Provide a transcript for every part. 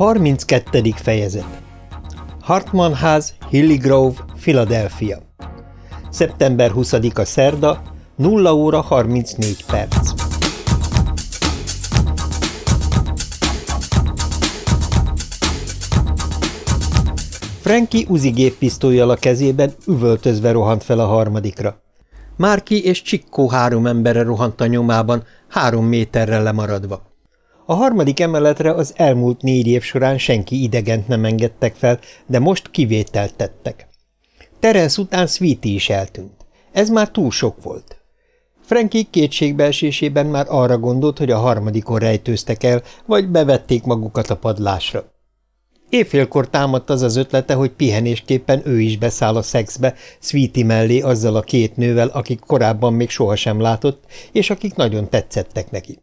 32. fejezet Hartman ház, Hilly Grove, Philadelphia Szeptember 20-a szerda, 0 óra 34 perc Frankie uzi géppisztolyjal a kezében üvöltözve rohant fel a harmadikra. Márki és Csikkó három embere rohant a nyomában, három méterre lemaradva. A harmadik emeletre az elmúlt négy év során senki idegent nem engedtek fel, de most kivételt tettek. Terence után Sweetie is eltűnt. Ez már túl sok volt. Frankie kétségbeesésében már arra gondolt, hogy a harmadikon rejtőztek el, vagy bevették magukat a padlásra. Évfélkor támadt az az ötlete, hogy pihenésképpen ő is beszáll a szexbe, Sweetie mellé azzal a két nővel, akik korábban még sohasem látott, és akik nagyon tetszettek neki.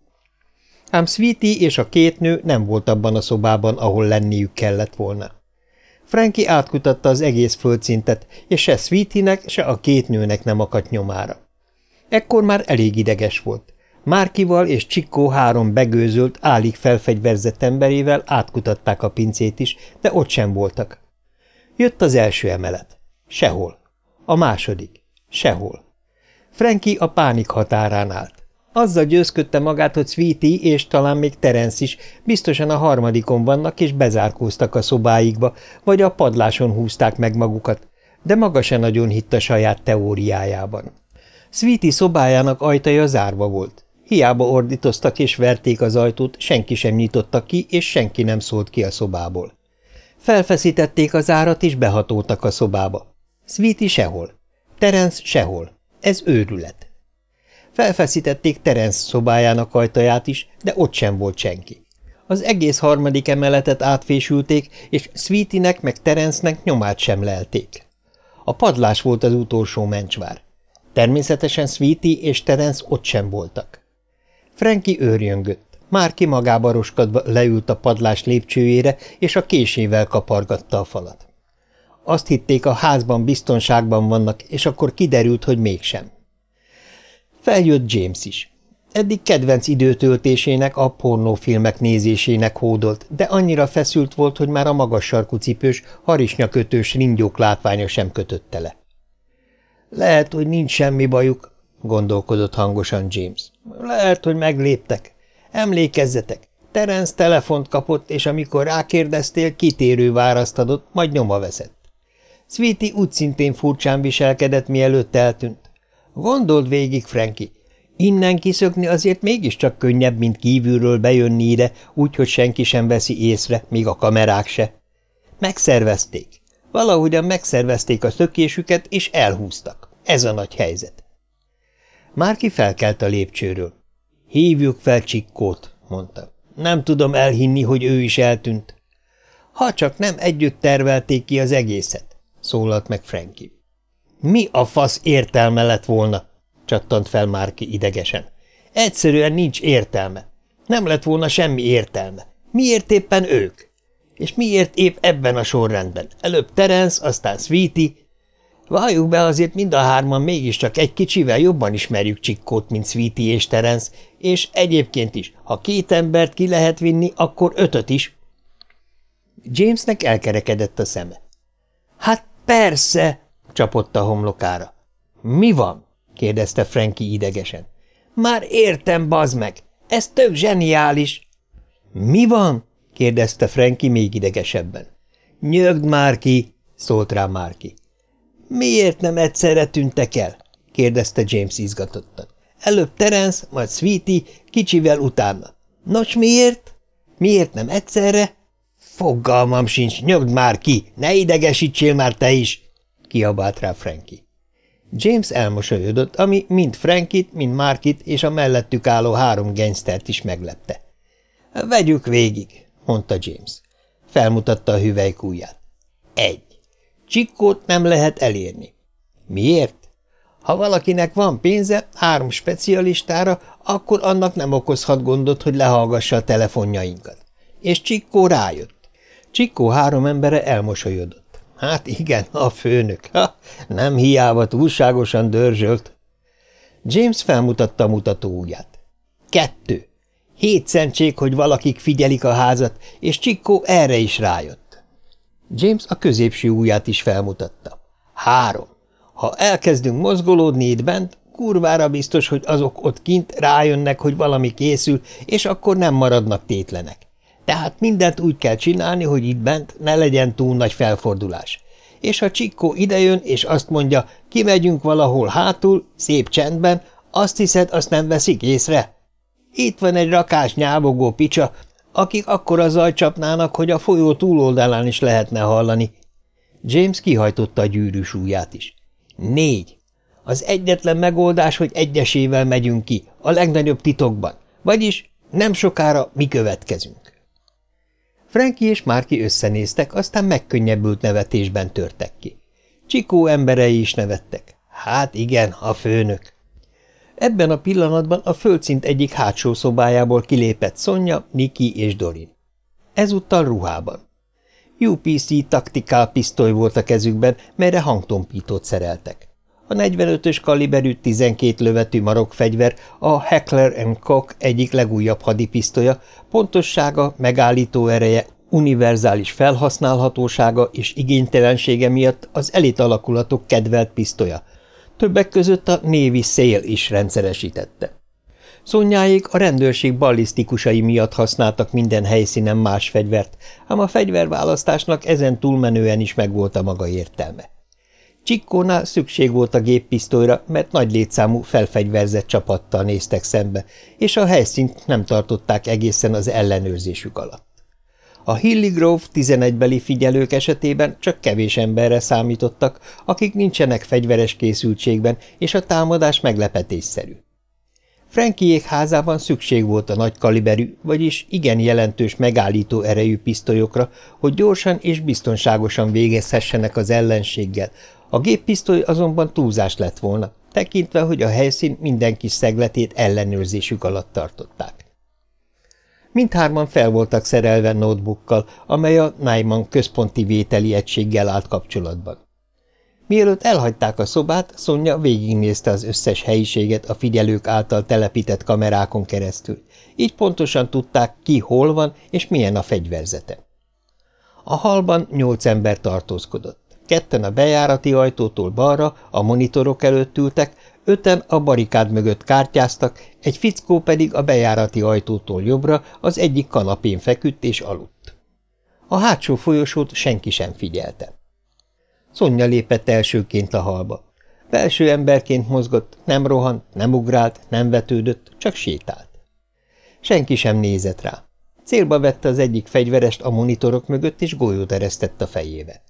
Ám Sweetie és a két nő nem volt abban a szobában, ahol lenniük kellett volna. Frankie átkutatta az egész földszintet, és se Sweetie-nek, se a két nőnek nem akadt nyomára. Ekkor már elég ideges volt. Márkival és Csikkó három begőzölt, állig felfegyverzett emberével átkutatták a pincét is, de ott sem voltak. Jött az első emelet. Sehol. A második. Sehol. Frankie a pánik határán állt. Azzal győzködte magát, hogy Sweetie és talán még Terence is biztosan a harmadikon vannak, és bezárkóztak a szobáikba, vagy a padláson húzták meg magukat, de maga se nagyon hitt a saját teóriájában. Sweetie szobájának ajtaja zárva volt. Hiába ordítoztak és verték az ajtót, senki sem nyitotta ki, és senki nem szólt ki a szobából. Felfeszítették az árat, és behatoltak a szobába. Sweetie sehol. Terence sehol. Ez őrület. Felfeszítették Terence szobájának ajtaját is, de ott sem volt senki. Az egész harmadik emeletet átfésülték, és Sweetie-nek meg Terence-nek nyomát sem lelték. A padlás volt az utolsó mencsvár. Természetesen Sweetie és Terence ott sem voltak. Frankie őrjöngött. Márki magába roskadva leült a padlás lépcsőjére, és a késével kapargatta a falat. Azt hitték, a házban biztonságban vannak, és akkor kiderült, hogy mégsem. Feljött James is. Eddig kedvenc időtöltésének, a pornófilmek nézésének hódolt, de annyira feszült volt, hogy már a magas sarkú cipős, harisnyakötős ringyók látványa sem kötötte le. Lehet, hogy nincs semmi bajuk, gondolkodott hangosan James. Lehet, hogy megléptek. Emlékezzetek, Terence telefont kapott, és amikor rákérdeztél, kitérő választ adott, majd nyoma veszett. Sweetie úgy szintén furcsán viselkedett, mielőtt eltűnt. Gondold végig, Franki, innen kiszökni azért mégiscsak könnyebb, mint kívülről bejönni ide, úgyhogy senki sem veszi észre, még a kamerák se. Megszervezték. Valahogyan megszervezték a szökésüket, és elhúztak. Ez a nagy helyzet. Márki felkelt a lépcsőről. Hívjuk fel Csikkót, mondta. Nem tudom elhinni, hogy ő is eltűnt. Ha csak nem együtt tervelték ki az egészet, szólalt meg Frankie. Mi a fasz értelme lett volna? csattant fel Márki idegesen. Egyszerűen nincs értelme. Nem lett volna semmi értelme. Miért éppen ők? És miért épp ebben a sorrendben? Előbb Terence, aztán Sweetie. Valljuk be, azért mind a hárman mégiscsak egy kicsivel jobban ismerjük Csikkót, mint Sweetie és Terence, és egyébként is, ha két embert ki lehet vinni, akkor ötöt is. Jamesnek elkerekedett a szeme. Hát persze, csapott a homlokára. Mi van? kérdezte Frankie idegesen. Már értem, bazd meg! Ez tök zseniális! Mi van? kérdezte Frankie még idegesebben. Nyögd már ki! szólt rá Márki. Miért nem egyszerre tűntek el? kérdezte James izgatottan. Előbb Terence, majd Sweetie, kicsivel utána. Nos, miért? Miért nem egyszerre? Fogalmam sincs, nyögd már ki, ne idegesítsél már te is! Kiabált rá Frankie. James elmosolyodott, ami mind Frankit, mind Markit és a mellettük álló három gangstert is meglepte. – Vegyük végig – mondta James. Felmutatta a hüvelykújját. – Egy. Csikkót nem lehet elérni. – Miért? Ha valakinek van pénze három specialistára, akkor annak nem okozhat gondot, hogy lehallgassa a telefonjainkat. És Csikkó rájött. Csikkó három embere elmosolyodott. Hát igen, a főnök. Ha, nem hiába túlságosan dörzsölt. James felmutatta a mutató. Kettő. Hét szentség, hogy valakik figyelik a házat, és Csikkó erre is rájött. James a középső ujját is felmutatta. Három. Ha elkezdünk mozgolódni itt bent, kurvára biztos, hogy azok ott kint rájönnek, hogy valami készül, és akkor nem maradnak tétlenek. Tehát mindent úgy kell csinálni, hogy itt bent ne legyen túl nagy felfordulás. És ha Csikkó idejön, és azt mondja, kimegyünk valahol hátul, szép csendben, azt hiszed, azt nem veszik észre? Itt van egy rakás nyávogó picsa, akik akkor zaj csapnának, hogy a folyó túloldalán is lehetne hallani. James kihajtotta a gyűrűs ujját is. Négy. Az egyetlen megoldás, hogy egyesével megyünk ki, a legnagyobb titokban. Vagyis nem sokára mi következünk. Frankie és Márki összenéztek, aztán megkönnyebbült nevetésben törtek ki. Csikó emberei is nevettek. Hát igen, a főnök. Ebben a pillanatban a földszint egyik hátsó szobájából kilépett Szonya, Niki és Dorin. Ezúttal ruhában. UPC taktikál pisztoly volt a kezükben, melyre hangtompítót szereltek. A 45-ös kaliberű 12 lövetű marokfegyver a Heckler Koch egyik legújabb hadipisztolya, pontossága, megállító ereje, univerzális felhasználhatósága és igénytelensége miatt az elit alakulatok kedvelt pisztolya, többek között a névi szél is rendszeresítette. Szonyáék a rendőrség ballisztikusai miatt használtak minden helyszínen más fegyvert, ám a fegyverválasztásnak ezen túlmenően is megvolt a maga értelme. Csikkónál szükség volt a géppisztolyra, mert nagy létszámú felfegyverzett csapattal néztek szembe, és a helyszínt nem tartották egészen az ellenőrzésük alatt. A Hilly Grove 11-beli figyelők esetében csak kevés emberre számítottak, akik nincsenek fegyveres készültségben, és a támadás meglepetésszerű. Frankiék házában szükség volt a nagy kaliberű, vagyis igen jelentős megállító erejű pisztolyokra, hogy gyorsan és biztonságosan végezhessenek az ellenséggel, a géppisztoly azonban túlzás lett volna, tekintve, hogy a helyszín minden kis szegletét ellenőrzésük alatt tartották. Mindhárman fel voltak szerelve notebookkal, amely a Naiman központi vételi egységgel állt kapcsolatban. Mielőtt elhagyták a szobát, Szonya végignézte az összes helyiséget a figyelők által telepített kamerákon keresztül, így pontosan tudták, ki hol van és milyen a fegyverzete. A halban nyolc ember tartózkodott. Ketten a bejárati ajtótól balra, a monitorok előtt ültek, öten a barikád mögött kártyáztak, egy fickó pedig a bejárati ajtótól jobbra az egyik kanapén feküdt és aludt. A hátsó folyosót senki sem figyelte. Szonya lépett elsőként a halba. Felső emberként mozgott, nem rohant, nem ugrált, nem vetődött, csak sétált. Senki sem nézett rá. Célba vette az egyik fegyverest a monitorok mögött, és golyót eresztett a fejébe.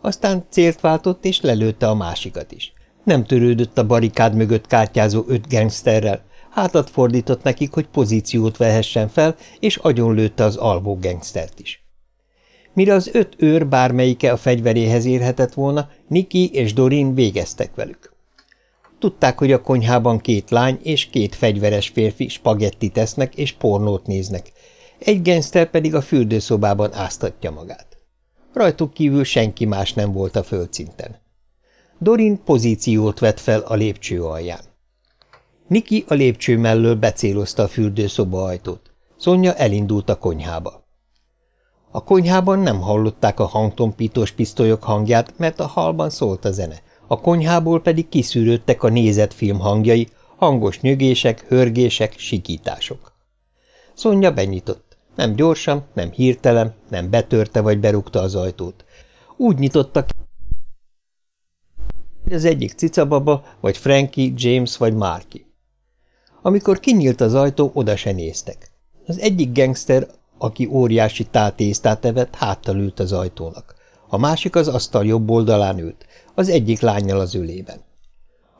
Aztán célt váltott, és lelőtte a másikat is. Nem törődött a barikád mögött kártyázó öt gangsterrel, hátat fordított nekik, hogy pozíciót vehessen fel, és agyonlőtte az alvó gangstert is. Mire az öt őr bármelyike a fegyveréhez érhetett volna, Niki és Dorin végeztek velük. Tudták, hogy a konyhában két lány és két fegyveres férfi spagetti tesznek és pornót néznek, egy gangster pedig a fürdőszobában áztatja magát. Rajtuk kívül senki más nem volt a földszinten. Dorin pozíciót vett fel a lépcső alján. Niki a lépcső mellől becélozta a fürdőszoba ajtót. Szonya elindult a konyhába. A konyhában nem hallották a hangtompítós pisztolyok hangját, mert a halban szólt a zene, a konyhából pedig kiszűrődtek a nézett film hangjai, hangos nyögések, hörgések, sikítások. Szonya benyitott. Nem gyorsan, nem hirtelen, nem betörte vagy berúgta az ajtót. Úgy nyitotta ki, hogy az egyik cicababa, vagy Frankie, James vagy Marky. Amikor kinyílt az ajtó, oda se néztek. Az egyik gangster, aki óriási tátésztát evett, háttal ült az ajtónak. A másik az asztal jobb oldalán ült, az egyik lányjal az ölében.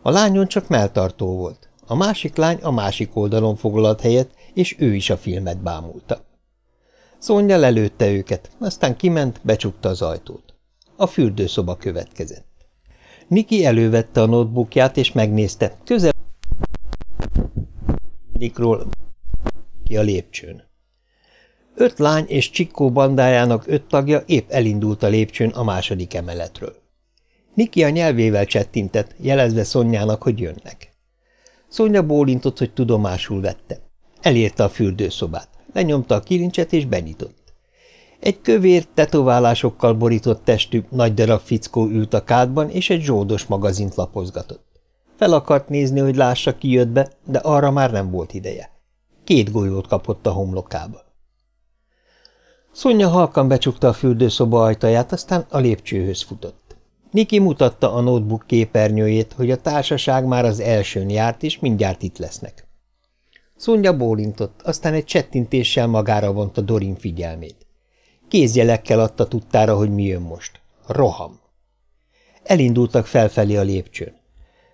A lányon csak melltartó volt, a másik lány a másik oldalon foglalt helyet, és ő is a filmet bámulta. Szonya lelőtte őket, aztán kiment, becsukta az ajtót. A fürdőszoba következett. Niki elővette a notebookját, és megnézte, közel Nikról ki a lépcsőn. Öt lány és Csikkó bandájának öt tagja épp elindult a lépcsőn a második emeletről. Niki a nyelvével csettintett, jelezve Szonyának, hogy jönnek. Szonya bólintott, hogy tudomásul vette. Elérte a fürdőszobát, lenyomta a kilincset és benyitott. Egy kövér, tetoválásokkal borított testű, nagy darab fickó ült a kádban, és egy zsódos magazint lapozgatott. Fel akart nézni, hogy lássa, ki jött be, de arra már nem volt ideje. Két golyót kapott a homlokába. Szonya halkan becsukta a fürdőszoba ajtaját, aztán a lépcsőhöz futott. Niki mutatta a notebook képernyőjét, hogy a társaság már az elsőn járt, és mindjárt itt lesznek. Szonya bólintott, aztán egy csettintéssel magára vonta Dorin figyelmét. Kézjelekkel adta tudtára, hogy mi jön most. Roham. Elindultak felfelé a lépcsőn.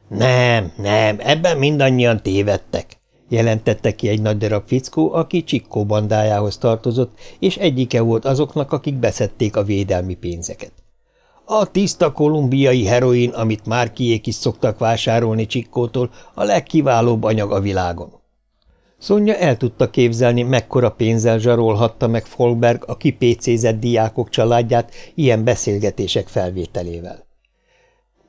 Nem, nem, ebben mindannyian tévedtek, jelentette ki egy nagy darab fickó, aki Csikkó bandájához tartozott, és egyike volt azoknak, akik beszedték a védelmi pénzeket. A tiszta kolumbiai heroin, amit már kiék is szoktak vásárolni Csikkótól, a legkiválóbb anyag a világon. Szonya el tudta képzelni, mekkora pénzzel zsarolhatta meg Folberg a kipécézett diákok családját ilyen beszélgetések felvételével.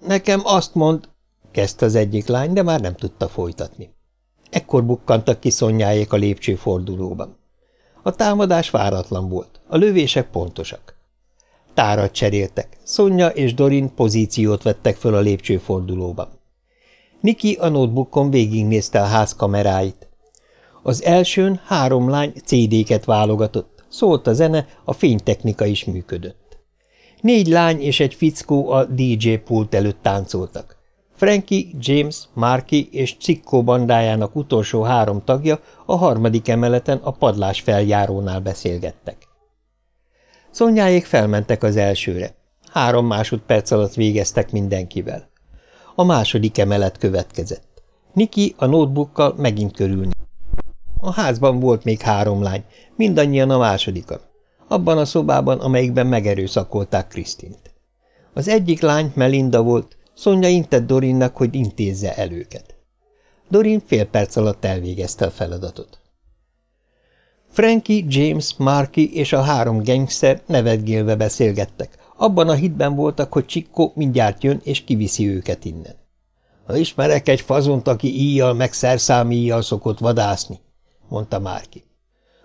Nekem azt mond, kezdte az egyik lány, de már nem tudta folytatni. Ekkor bukkantak ki szonyáék a lépcsőfordulóban. A támadás váratlan volt, a lövések pontosak. Tárat cseréltek, Szonya és Dorin pozíciót vettek föl a lépcsőfordulóban. Niki a notebookon végignézte a ház kameráit. Az elsőn három lány CD-ket válogatott, szólt a zene, a fénytechnika is működött. Négy lány és egy fickó a DJ pult előtt táncoltak. Frankie, James, Marky és Cikko bandájának utolsó három tagja a harmadik emeleten a padlás feljárónál beszélgettek. Szonyáék felmentek az elsőre. Három másodperc alatt végeztek mindenkivel. A második emelet következett. Niki a notebookkal megint körülni. A házban volt még három lány, mindannyian a másodikon. Abban a szobában, amelyikben megerőszakolták Krisztint. Az egyik lány Melinda volt, Szonya intett Dorinnak, hogy intézze el őket. Dorin fél perc alatt elvégezte a feladatot. Frankie, James, Marky és a három gangster nevetgélve beszélgettek. Abban a hitben voltak, hogy Csikko mindjárt jön és kiviszi őket innen. Ha ismerek egy fazont, aki íjjal meg szerszámi íjjal szokott vadászni, mondta Márki.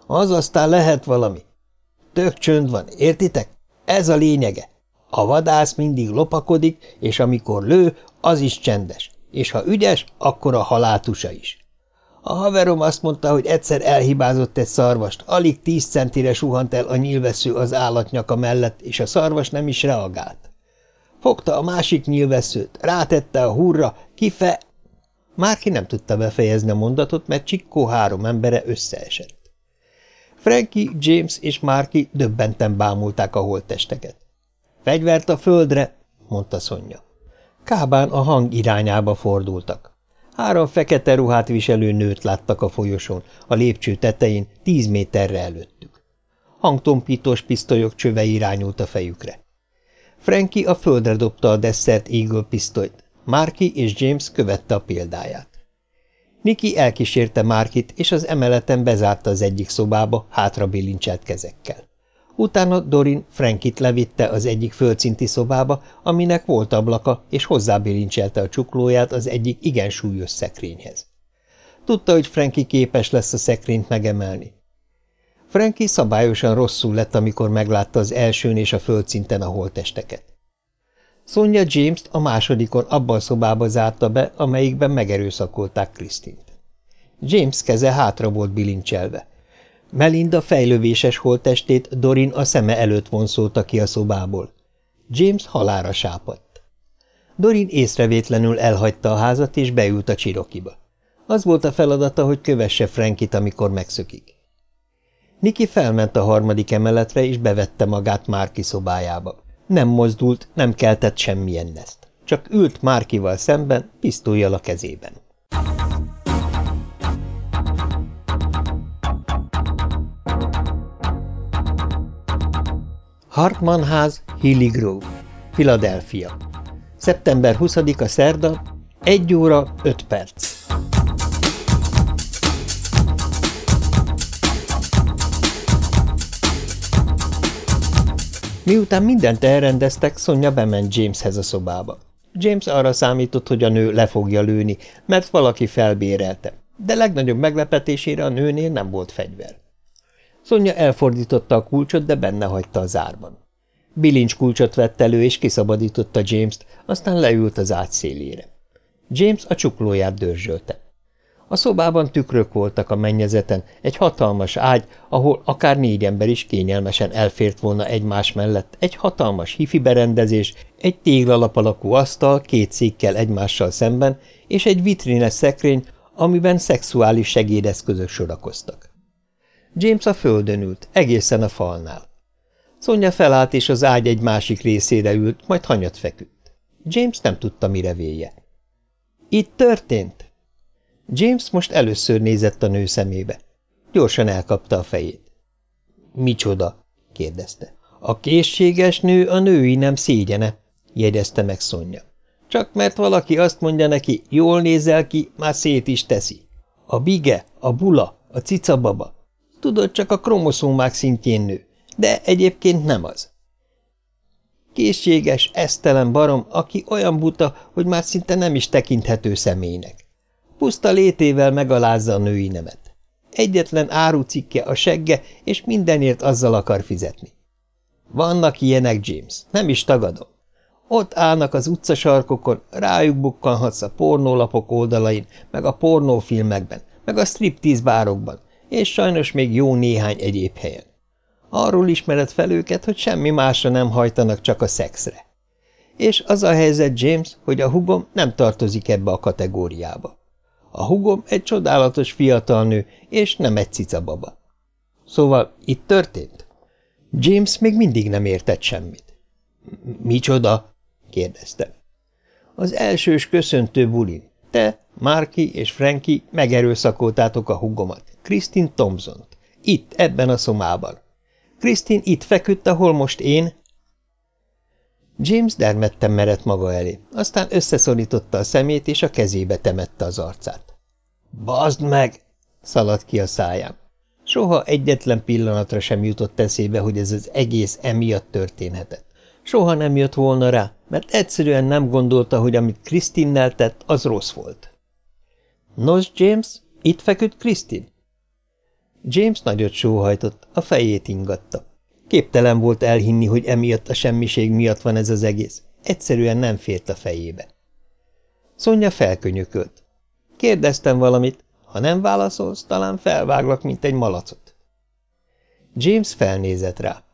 Az aztán lehet valami. Tök csönd van, értitek? Ez a lényege. A vadász mindig lopakodik, és amikor lő, az is csendes, és ha ügyes, akkor a haláltusa is. A haverom azt mondta, hogy egyszer elhibázott egy szarvast, alig tíz centire suhant el a nyilvessző az állatnyaka mellett, és a szarvas nem is reagált. Fogta a másik nyilvesszőt, rátette a hurra, kife... Márki nem tudta befejezni a mondatot, mert Csikkó három embere összeesett. Frankie, James és Márki döbbenten bámulták a holttesteket. Fegyvert a földre, mondta Szonya. Kábán a hang irányába fordultak. Három fekete ruhát viselő nőt láttak a folyosón, a lépcső tetején, tíz méterre előttük. Hangtompítós pisztolyok csöve irányult a fejükre. Frankie a földre dobta a Dessert Eagle pisztolyt, Marky és James követte a példáját. Niki elkísérte Márkit, és az emeleten bezárta az egyik szobába, hátra bilincselt kezekkel. Utána Dorin Frankit levitte az egyik földszinti szobába, aminek volt ablaka, és hozzábilincselte a csuklóját az egyik igen súlyos szekrényhez. Tudta, hogy Franki képes lesz a szekrényt megemelni. Franki szabályosan rosszul lett, amikor meglátta az elsőn és a földszinten a holtesteket. Sonja James-t a másodikon abban a szobába zárta be, amelyikben megerőszakolták Krisztint. James keze hátra volt bilincselve. Melinda fejlővéses holtestét Dorin a szeme előtt vonszolta ki a szobából. James halára sápadt. Dorin észrevétlenül elhagyta a házat, és beült a csirokiba. Az volt a feladata, hogy kövesse Frankit, amikor megszökik. Niki felment a harmadik emeletre, és bevette magát Márki szobájába. Nem mozdult, nem keltett semmilyen neszt. Csak ült Márkival szemben, pisztolyjal a kezében. Hartman ház, Hilly Grove, Philadelphia. Szeptember 20-a szerda, 1 óra 5 perc. Miután mindent elrendeztek, Szonya bement Jameshez a szobába. James arra számított, hogy a nő le fogja lőni, mert valaki felbérelte. de legnagyobb meglepetésére a nőnél nem volt fegyver. Szonya elfordította a kulcsot, de benne hagyta a zárban. Bilincs kulcsot vett elő, és kiszabadította James-t, aztán leült az ágy szélére. James a csuklóját dörzsölte. A szobában tükrök voltak a mennyezeten, egy hatalmas ágy, ahol akár négy ember is kényelmesen elfért volna egymás mellett, egy hatalmas hifi berendezés, egy téglalap alakú asztal két székkel egymással szemben, és egy vitrines szekrény, amiben szexuális segédeszközök sorakoztak. James a földön ült, egészen a falnál. Szonya felállt, és az ágy egy másik részére ült, majd hanyat feküdt. James nem tudta, mire véje. – Itt történt? James most először nézett a nő szemébe. Gyorsan elkapta a fejét. – Micsoda? – kérdezte. – A készséges nő a női nem szégyene – jegyezte meg Szonya. Csak mert valaki azt mondja neki, jól nézel ki, már szét is teszi. A bige, a bula, a cicababa. Tudod, csak a kromoszómák szintjén nő, de egyébként nem az. Készséges, esztelen barom, aki olyan buta, hogy már szinte nem is tekinthető személynek. Puszta létével megalázza a női nemet. Egyetlen árucikke a segge, és mindenért azzal akar fizetni. Vannak ilyenek, James, nem is tagadom. Ott állnak az utcasarkokon, rájuk bukkanhatsz a pornólapok oldalain, meg a pornófilmekben, meg a striptease bárokban, és sajnos még jó néhány egyéb helyen. Arról ismered fel őket, hogy semmi másra nem hajtanak, csak a szexre. És az a helyzet, James, hogy a hugom nem tartozik ebbe a kategóriába. A hugom egy csodálatos fiatal nő, és nem egy cicababa. Szóval itt történt? James még mindig nem értett semmit. – Micsoda? – kérdezte. – Az elsős köszöntő bulin. Te, Marky és Frankie megerőszakoltátok a hugomat, Kristin Thompson-t, itt, ebben a szomában. Kristin itt feküdt, ahol most én... James dermedten merett maga elé, aztán összeszorította a szemét, és a kezébe temette az arcát. – Bazd meg! – szaladt ki a száján. Soha egyetlen pillanatra sem jutott eszébe, hogy ez az egész emiatt történhetett. Soha nem jött volna rá, mert egyszerűen nem gondolta, hogy amit Kristinnel tett, az rossz volt. – Nos, James, itt feküdt Kristin? James nagyot sóhajtott, a fejét ingatta. Képtelen volt elhinni, hogy emiatt a semmiség miatt van ez az egész. Egyszerűen nem fért a fejébe. Szonya felkönyökölt. Kérdeztem valamit, ha nem válaszolsz, talán felváglak, mint egy malacot. James felnézett rá.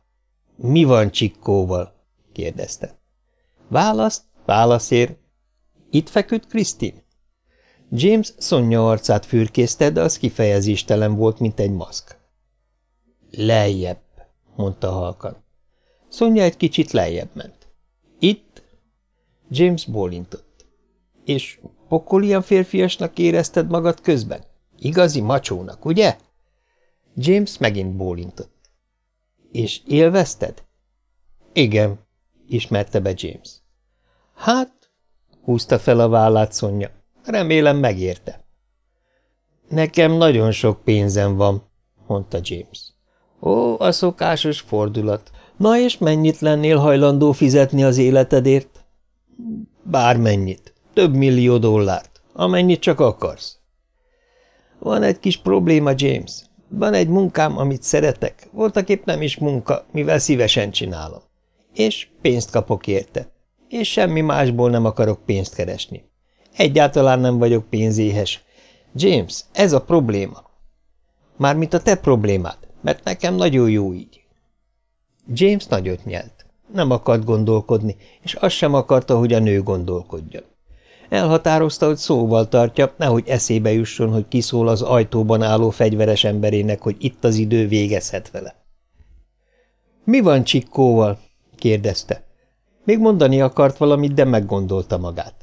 Mi van Csikkóval? kérdezte. Választ, válaszér. Itt feküdt Krisztin? James Szonya arcát fürkészte, de az kifejezéstelen volt, mint egy maszk. Lejjebb, mondta halkan. Szonya egy kicsit lejjebb ment. Itt? James bólintott. És pokolian férfiasnak érezted magad közben? Igazi macsónak, ugye? James megint bólintott. És élvezted? Igen, ismerte be James. Hát, húzta fel a vállát Szonya. Remélem megérte. Nekem nagyon sok pénzem van, mondta James. Ó, a szokásos fordulat. Na és mennyit lennél hajlandó fizetni az életedért? Bármennyit. Több millió dollárt. Amennyit csak akarsz. Van egy kis probléma, James. Van egy munkám, amit szeretek. Voltak épp nem is munka, mivel szívesen csinálom. És pénzt kapok érte. És semmi másból nem akarok pénzt keresni. Egyáltalán nem vagyok pénzéhes. James, ez a probléma. Mármint a te problémád, mert nekem nagyon jó így. James nagyot nyelt. Nem akart gondolkodni, és azt sem akarta, hogy a nő gondolkodjon. Elhatározta, hogy szóval tartja, nehogy eszébe jusson, hogy kiszól az ajtóban álló fegyveres emberének, hogy itt az idő végezhet vele. – Mi van Csikkóval? – kérdezte. Még mondani akart valamit, de meggondolta magát.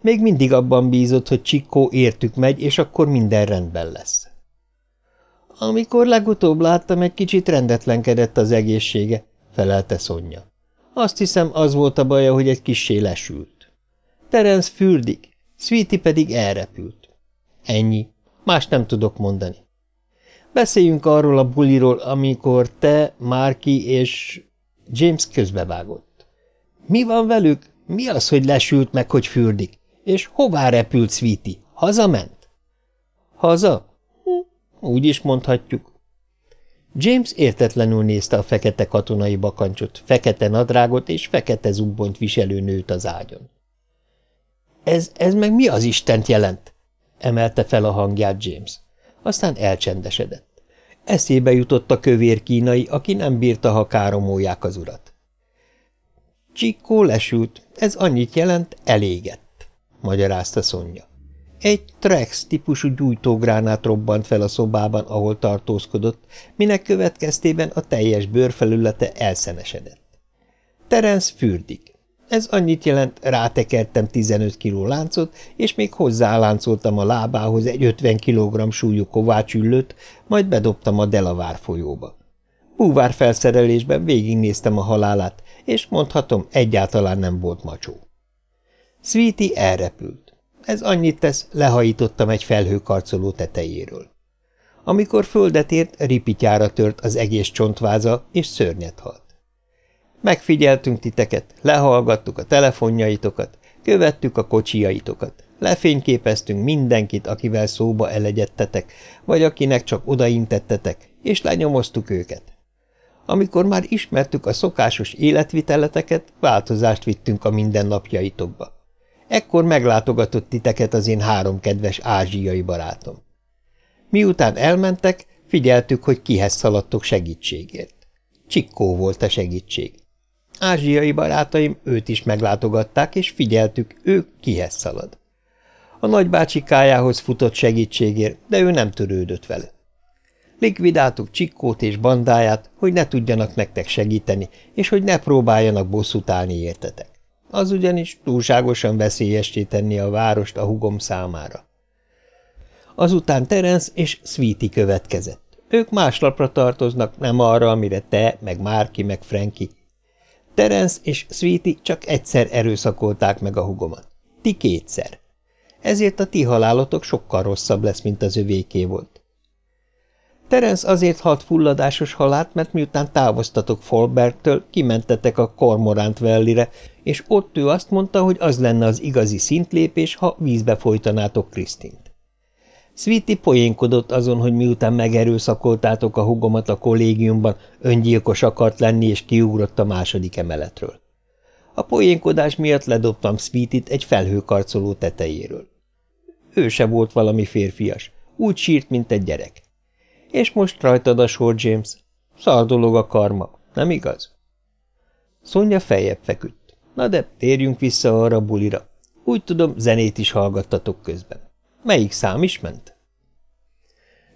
Még mindig abban bízott, hogy Csikkó értük megy, és akkor minden rendben lesz. Amikor legutóbb láttam, egy kicsit rendetlenkedett az egészsége, felelte Szonya. Azt hiszem, az volt a baja, hogy egy kissé lesült. Terence fürdik, Sweetie pedig elrepült. Ennyi. Más nem tudok mondani. Beszéljünk arról a buliról, amikor te, Márki és... James közbevágott. Mi van velük? Mi az, hogy lesült meg, hogy fürdik? És hová repült Sweetie? Hazament? Haza? Úgy is mondhatjuk. James értetlenül nézte a fekete katonai bakancsot, fekete nadrágot és fekete zubbonyt viselő nőt az ágyon. Ez, ez meg mi az Istent jelent? emelte fel a hangját James. Aztán elcsendesedett. Eszébe jutott a kövér kínai, aki nem bírta, ha káromolják az urat. Csikó lesült, ez annyit jelent, elégett, magyarázta Szonya. Egy Trex típusú gyújtógránát robbant fel a szobában, ahol tartózkodott, minek következtében a teljes bőrfelülete elszenesedett. Terence fürdik. Ez annyit jelent, rátekertem 15 kiló láncot, és még hozzáláncoltam a lábához egy 50 kg súlyú kovácsüllőt, majd bedobtam a Delavár folyóba. Búvár felszerelésben végignéztem a halálát, és mondhatom, egyáltalán nem volt macsó. Sweetie elrepült. Ez annyit tesz, lehajítottam egy felhőkarcoló tetejéről. Amikor földet ért, ripityára tört az egész csontváza, és szörnyet halt. Megfigyeltünk titeket, lehallgattuk a telefonjaitokat, követtük a kocsiaitokat, lefényképeztünk mindenkit, akivel szóba elegyedtetek, vagy akinek csak odaintettetek, és lenyomoztuk őket. Amikor már ismertük a szokásos életviteleteket, változást vittünk a mindennapjaitokba. Ekkor meglátogatott titeket az én három kedves ázsiai barátom. Miután elmentek, figyeltük, hogy kihez szaladtok segítségért. Csikkó volt a segítség. Ázsiai barátaim őt is meglátogatták, és figyeltük, ő kihez szalad. A nagybácsikájához futott segítségért, de ő nem törődött vele. Likvidáltuk Csikkót és bandáját, hogy ne tudjanak nektek segíteni, és hogy ne próbáljanak bosszút állni értetek. Az ugyanis túlságosan veszélyessé tenni a várost a hugom számára. Azután Terence és Sweetie következett. Ők más lapra tartoznak, nem arra, amire te, meg Márki, meg Franki. Terence és Sweetie csak egyszer erőszakolták meg a hugomat. Ti kétszer. Ezért a ti halálotok sokkal rosszabb lesz, mint az övéké volt. Terence azért halt fulladásos halált, mert miután távoztatok Folberttől, kimentetek a Cormorant Valley-re, és ott ő azt mondta, hogy az lenne az igazi szintlépés, ha vízbe folytanátok Krisztint. Sweetie poénkodott azon, hogy miután megerőszakoltátok a hugomat a kollégiumban, öngyilkos akart lenni, és kiugrott a második emeletről. A poénkodás miatt ledobtam Sweetit egy felhőkarcoló tetejéről. Ő se volt valami férfias, úgy sírt, mint egy gyerek. És most rajtad a sor, James. Szar dolog a karma, nem igaz? Szonya feljebb feküdt. Na de térjünk vissza arra a bulira. Úgy tudom, zenét is hallgattatok közben. Melyik szám is ment?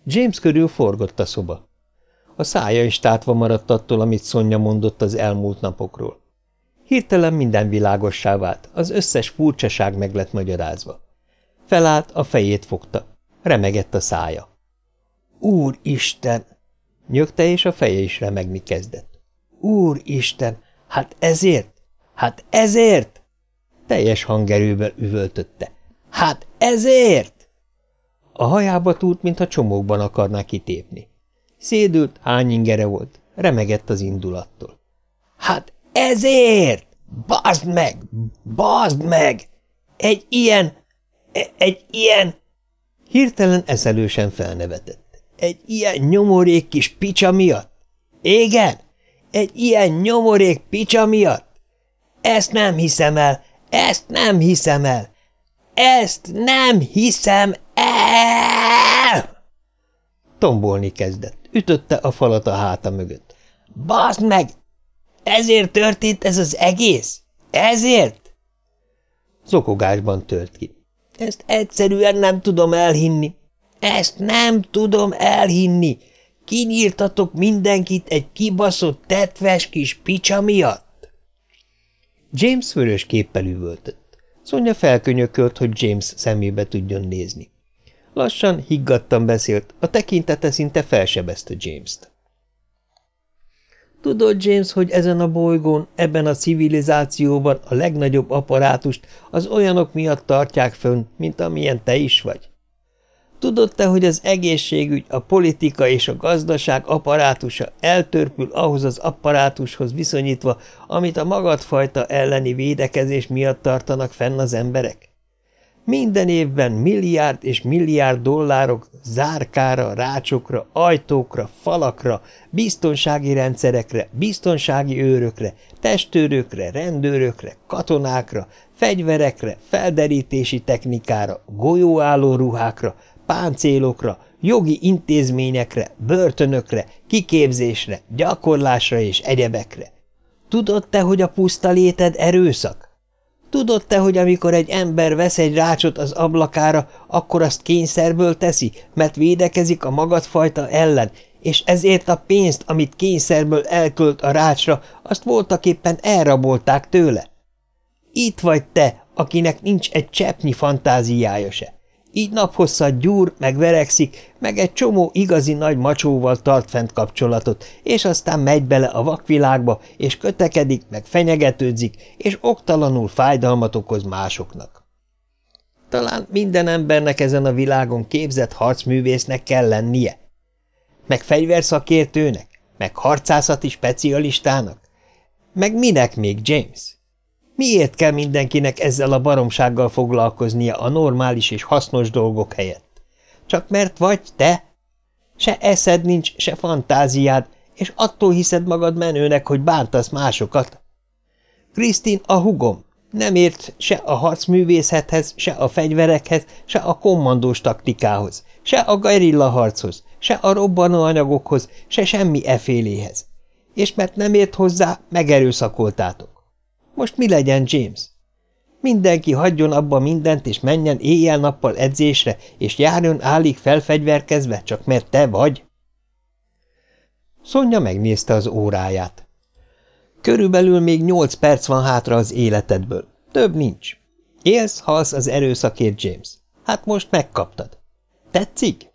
James körül forgott a szoba. A szája is tátva maradt attól, amit Szonya mondott az elmúlt napokról. Hirtelen minden világossá vált, az összes furcsaság meg lett magyarázva. Felállt, a fejét fogta. Remegett a szája. Úristen! Nyögte, és a feje is remegni kezdett. Úristen! Hát ezért? Hát ezért? Teljes hangerővel üvöltötte. Hát ezért? A hajába túlt, mintha csomókban akarná kitépni. Szédült, hány ingere volt, remegett az indulattól. Hát ezért! Bazd meg! Bazd meg! Egy ilyen... E, egy ilyen... Hirtelen eszelősen felnevetett. Egy ilyen nyomorék kis picsa miatt? Igen? Egy ilyen nyomorék picsa miatt? Ezt nem hiszem el, ezt nem hiszem el, ezt nem hiszem el! Tombolni kezdett, ütötte a falat a háta mögött. Baszd meg! Ezért történt ez az egész? Ezért? Zokogásban tört ki. Ezt egyszerűen nem tudom elhinni. Ezt nem tudom elhinni. Kinyírtatok mindenkit egy kibaszott tetves kis picsa miatt? James vörös képpel üvöltött. Szonya felkönyökölt, hogy James szemébe tudjon nézni. Lassan, higgadtan beszélt, a tekintete szinte felsebezte James-t. Tudod, James, hogy ezen a bolygón, ebben a civilizációban a legnagyobb apparátust az olyanok miatt tartják fönn, mint amilyen te is vagy? Tudod te, hogy az egészségügy, a politika és a gazdaság apparátusa eltörpül ahhoz az apparátushoz viszonyítva, amit a magadfajta elleni védekezés miatt tartanak fenn az emberek? Minden évben milliárd és milliárd dollárok zárkára, rácsokra, ajtókra, falakra, biztonsági rendszerekre, biztonsági őrökre, testőrökre, rendőrökre, katonákra, fegyverekre, felderítési technikára, golyóálló ruhákra, páncélokra, jogi intézményekre, börtönökre, kiképzésre, gyakorlásra és egyebekre. Tudod te, hogy a puszta léted erőszak? Tudod te, hogy amikor egy ember vesz egy rácsot az ablakára, akkor azt kényszerből teszi, mert védekezik a magadfajta ellen, és ezért a pénzt, amit kényszerből elkölt a rácsra, azt voltaképpen elrabolták tőle? Itt vagy te, akinek nincs egy cseppnyi fantáziája se. Így naphosszat gyúr, meg verekszik, meg egy csomó igazi nagy macsóval tart fent kapcsolatot, és aztán megy bele a vakvilágba, és kötekedik, meg fenyegetődzik, és oktalanul fájdalmat okoz másoknak. Talán minden embernek ezen a világon képzett harcművésznek kell lennie. Meg fegyverszakértőnek, meg harcászati specialistának. Meg minek még, James? Miért kell mindenkinek ezzel a baromsággal foglalkoznia a normális és hasznos dolgok helyett? Csak mert vagy te? Se eszed nincs, se fantáziád, és attól hiszed magad menőnek, hogy bántasz másokat. Krisztin a hugom, nem ért se a harcművészethez, se a fegyverekhez, se a kommandós taktikához, se a gerilla harchoz, se a robbanóanyagokhoz, se semmi eféléhez. És mert nem ért hozzá, megerőszakoltátok. Most mi legyen, James? Mindenki hagyjon abba mindent, és menjen éjjel-nappal edzésre, és járjon állig felfegyverkezve, csak mert te vagy? Szonya megnézte az óráját. Körülbelül még nyolc perc van hátra az életedből. Több nincs. Élsz, halsz az erőszakért, James. Hát most megkaptad. Tetszik?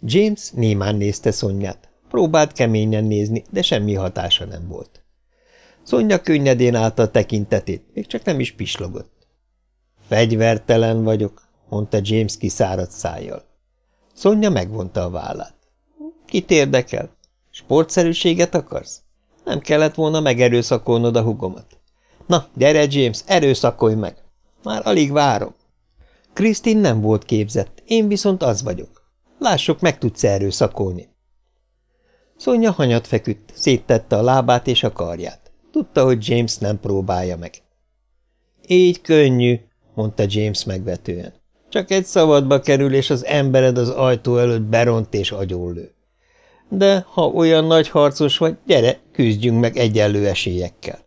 James némán nézte Szonyát. Próbált keményen nézni, de semmi hatása nem volt. Szonya könnyedén állta tekintetét, még csak nem is pislogott. Fegyvertelen vagyok, mondta James kiszáradt szájjal. Szonya megvonta a vállát. Kit érdekel? Sportszerűséget akarsz? Nem kellett volna megerőszakolnod a hugomat. Na, gyere, James, erőszakolj meg! Már alig várom. Krisztin nem volt képzett, én viszont az vagyok. Lássuk, meg tudsz erőszakolni. Szonya hanyat feküdt, széttette a lábát és a karját. Tudta, hogy James nem próbálja meg. Így könnyű, mondta James megvetően. Csak egy szabadba kerül, és az embered az ajtó előtt beront és agyonlő. De ha olyan nagy harcos vagy, gyere, küzdjünk meg egyenlő esélyekkel.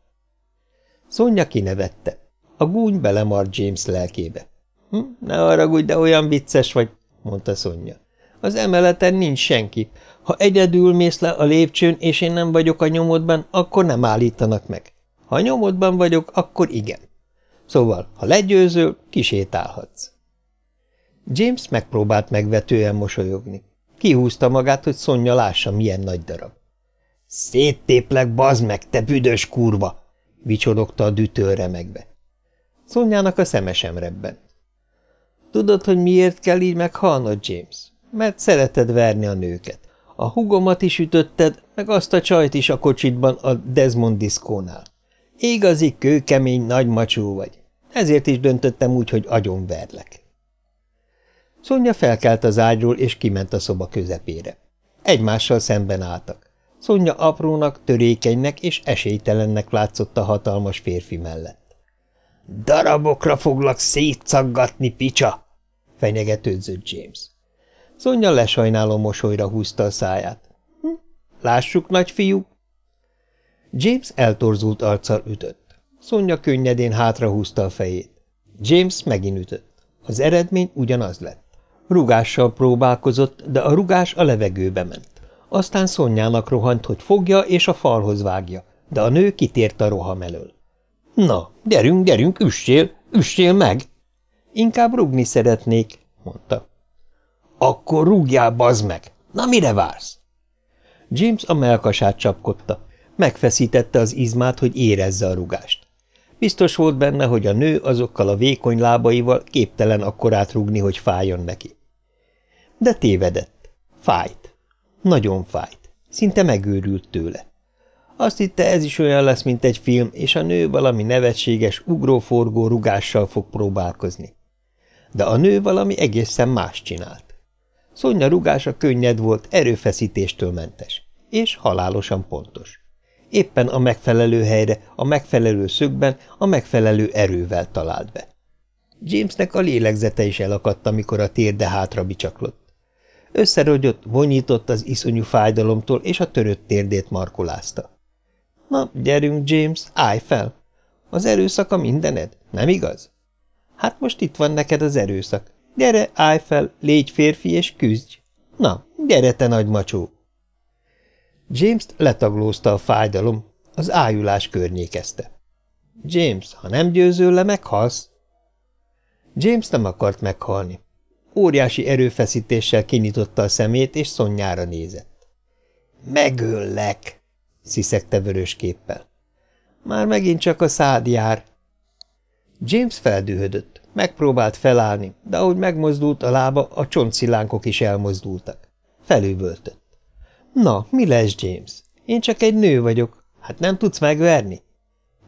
Szonya kinevette. A gúny belemart James lelkébe. Hm, ne haragudj, de olyan vicces vagy, mondta Szonya. Az emeleten nincs senki. Ha egyedül mész le a lépcsőn, és én nem vagyok a nyomodban, akkor nem állítanak meg. Ha nyomodban vagyok, akkor igen. Szóval, ha legyőzöl, kisétálhatsz. James megpróbált megvetően mosolyogni. Kihúzta magát, hogy Szonya lássa, milyen nagy darab. Széttéplek, bazd meg, te büdös kurva! vicsorogta a dütől remegve. Szonyának a szeme sem rebbent. Tudod, hogy miért kell így meghalnod, James? Mert szereted verni a nőket. A hugomat is ütötted, meg azt a csajt is a kocsitban a Desmond diszkónál. Igazi kőkemény nagy macsó vagy. Ezért is döntöttem úgy, hogy agyonverlek. Szonya felkelt az ágyról, és kiment a szoba közepére. Egymással szemben álltak. Szonya aprónak, törékenynek és esélytelennek látszott a hatalmas férfi mellett. – Darabokra foglak szétszaggatni, picsa! – fenyegetődzött James. Szonya lesajnáló mosolyra húzta a száját. Hm? Lássuk, nagyfiú! James eltorzult arccal ütött. Szonya könnyedén hátrahúzta a fejét. James megint ütött. Az eredmény ugyanaz lett. Rugással próbálkozott, de a rugás a levegőbe ment. Aztán Szonyának rohant, hogy fogja és a falhoz vágja, de a nő kitért a roham elől. – Na, gyerünk, gyerünk, üssél, üssél meg! – Inkább rugni szeretnék – mondta. Akkor rúgjál, bazd meg! Na, mire vársz? James a melkasát csapkodta. Megfeszítette az izmát, hogy érezze a rugást. Biztos volt benne, hogy a nő azokkal a vékony lábaival képtelen akkorát rúgni, hogy fájjon neki. De tévedett. Fájt. Nagyon fájt. Szinte megőrült tőle. Azt hitte, ez is olyan lesz, mint egy film, és a nő valami nevetséges, ugróforgó rugással fog próbálkozni. de a nő valami egészen más csinált. Szonya rugása könnyed volt, erőfeszítéstől mentes, és halálosan pontos. Éppen a megfelelő helyre, a megfelelő szögben, a megfelelő erővel talált be. Jamesnek a lélegzete is elakadt, amikor a térde hátra bicsaklott. Összerogyott, vonyított az iszonyú fájdalomtól, és a törött térdét markolázta. – Na, gyerünk, James, állj fel! Az erőszak a mindened, nem igaz? Hát most itt van neked az erőszak. Gyere, állj fel, légy férfi és küzdj! Na, gyere, te nagy macsó! James-t letaglózta a fájdalom, az ájulás környékezte. James, ha nem győzöl le, meghalsz. James nem akart meghalni. Óriási erőfeszítéssel kinyitotta a szemét, és szonyára nézett. Megöllek, sziszegte vörös képpel. Már megint csak a szád jár. James feldühödött. Megpróbált felállni, de ahogy megmozdult a lába, a csontszilánkok is elmozdultak. Felüvöltött. Na, mi lesz, James? Én csak egy nő vagyok. Hát nem tudsz megverni?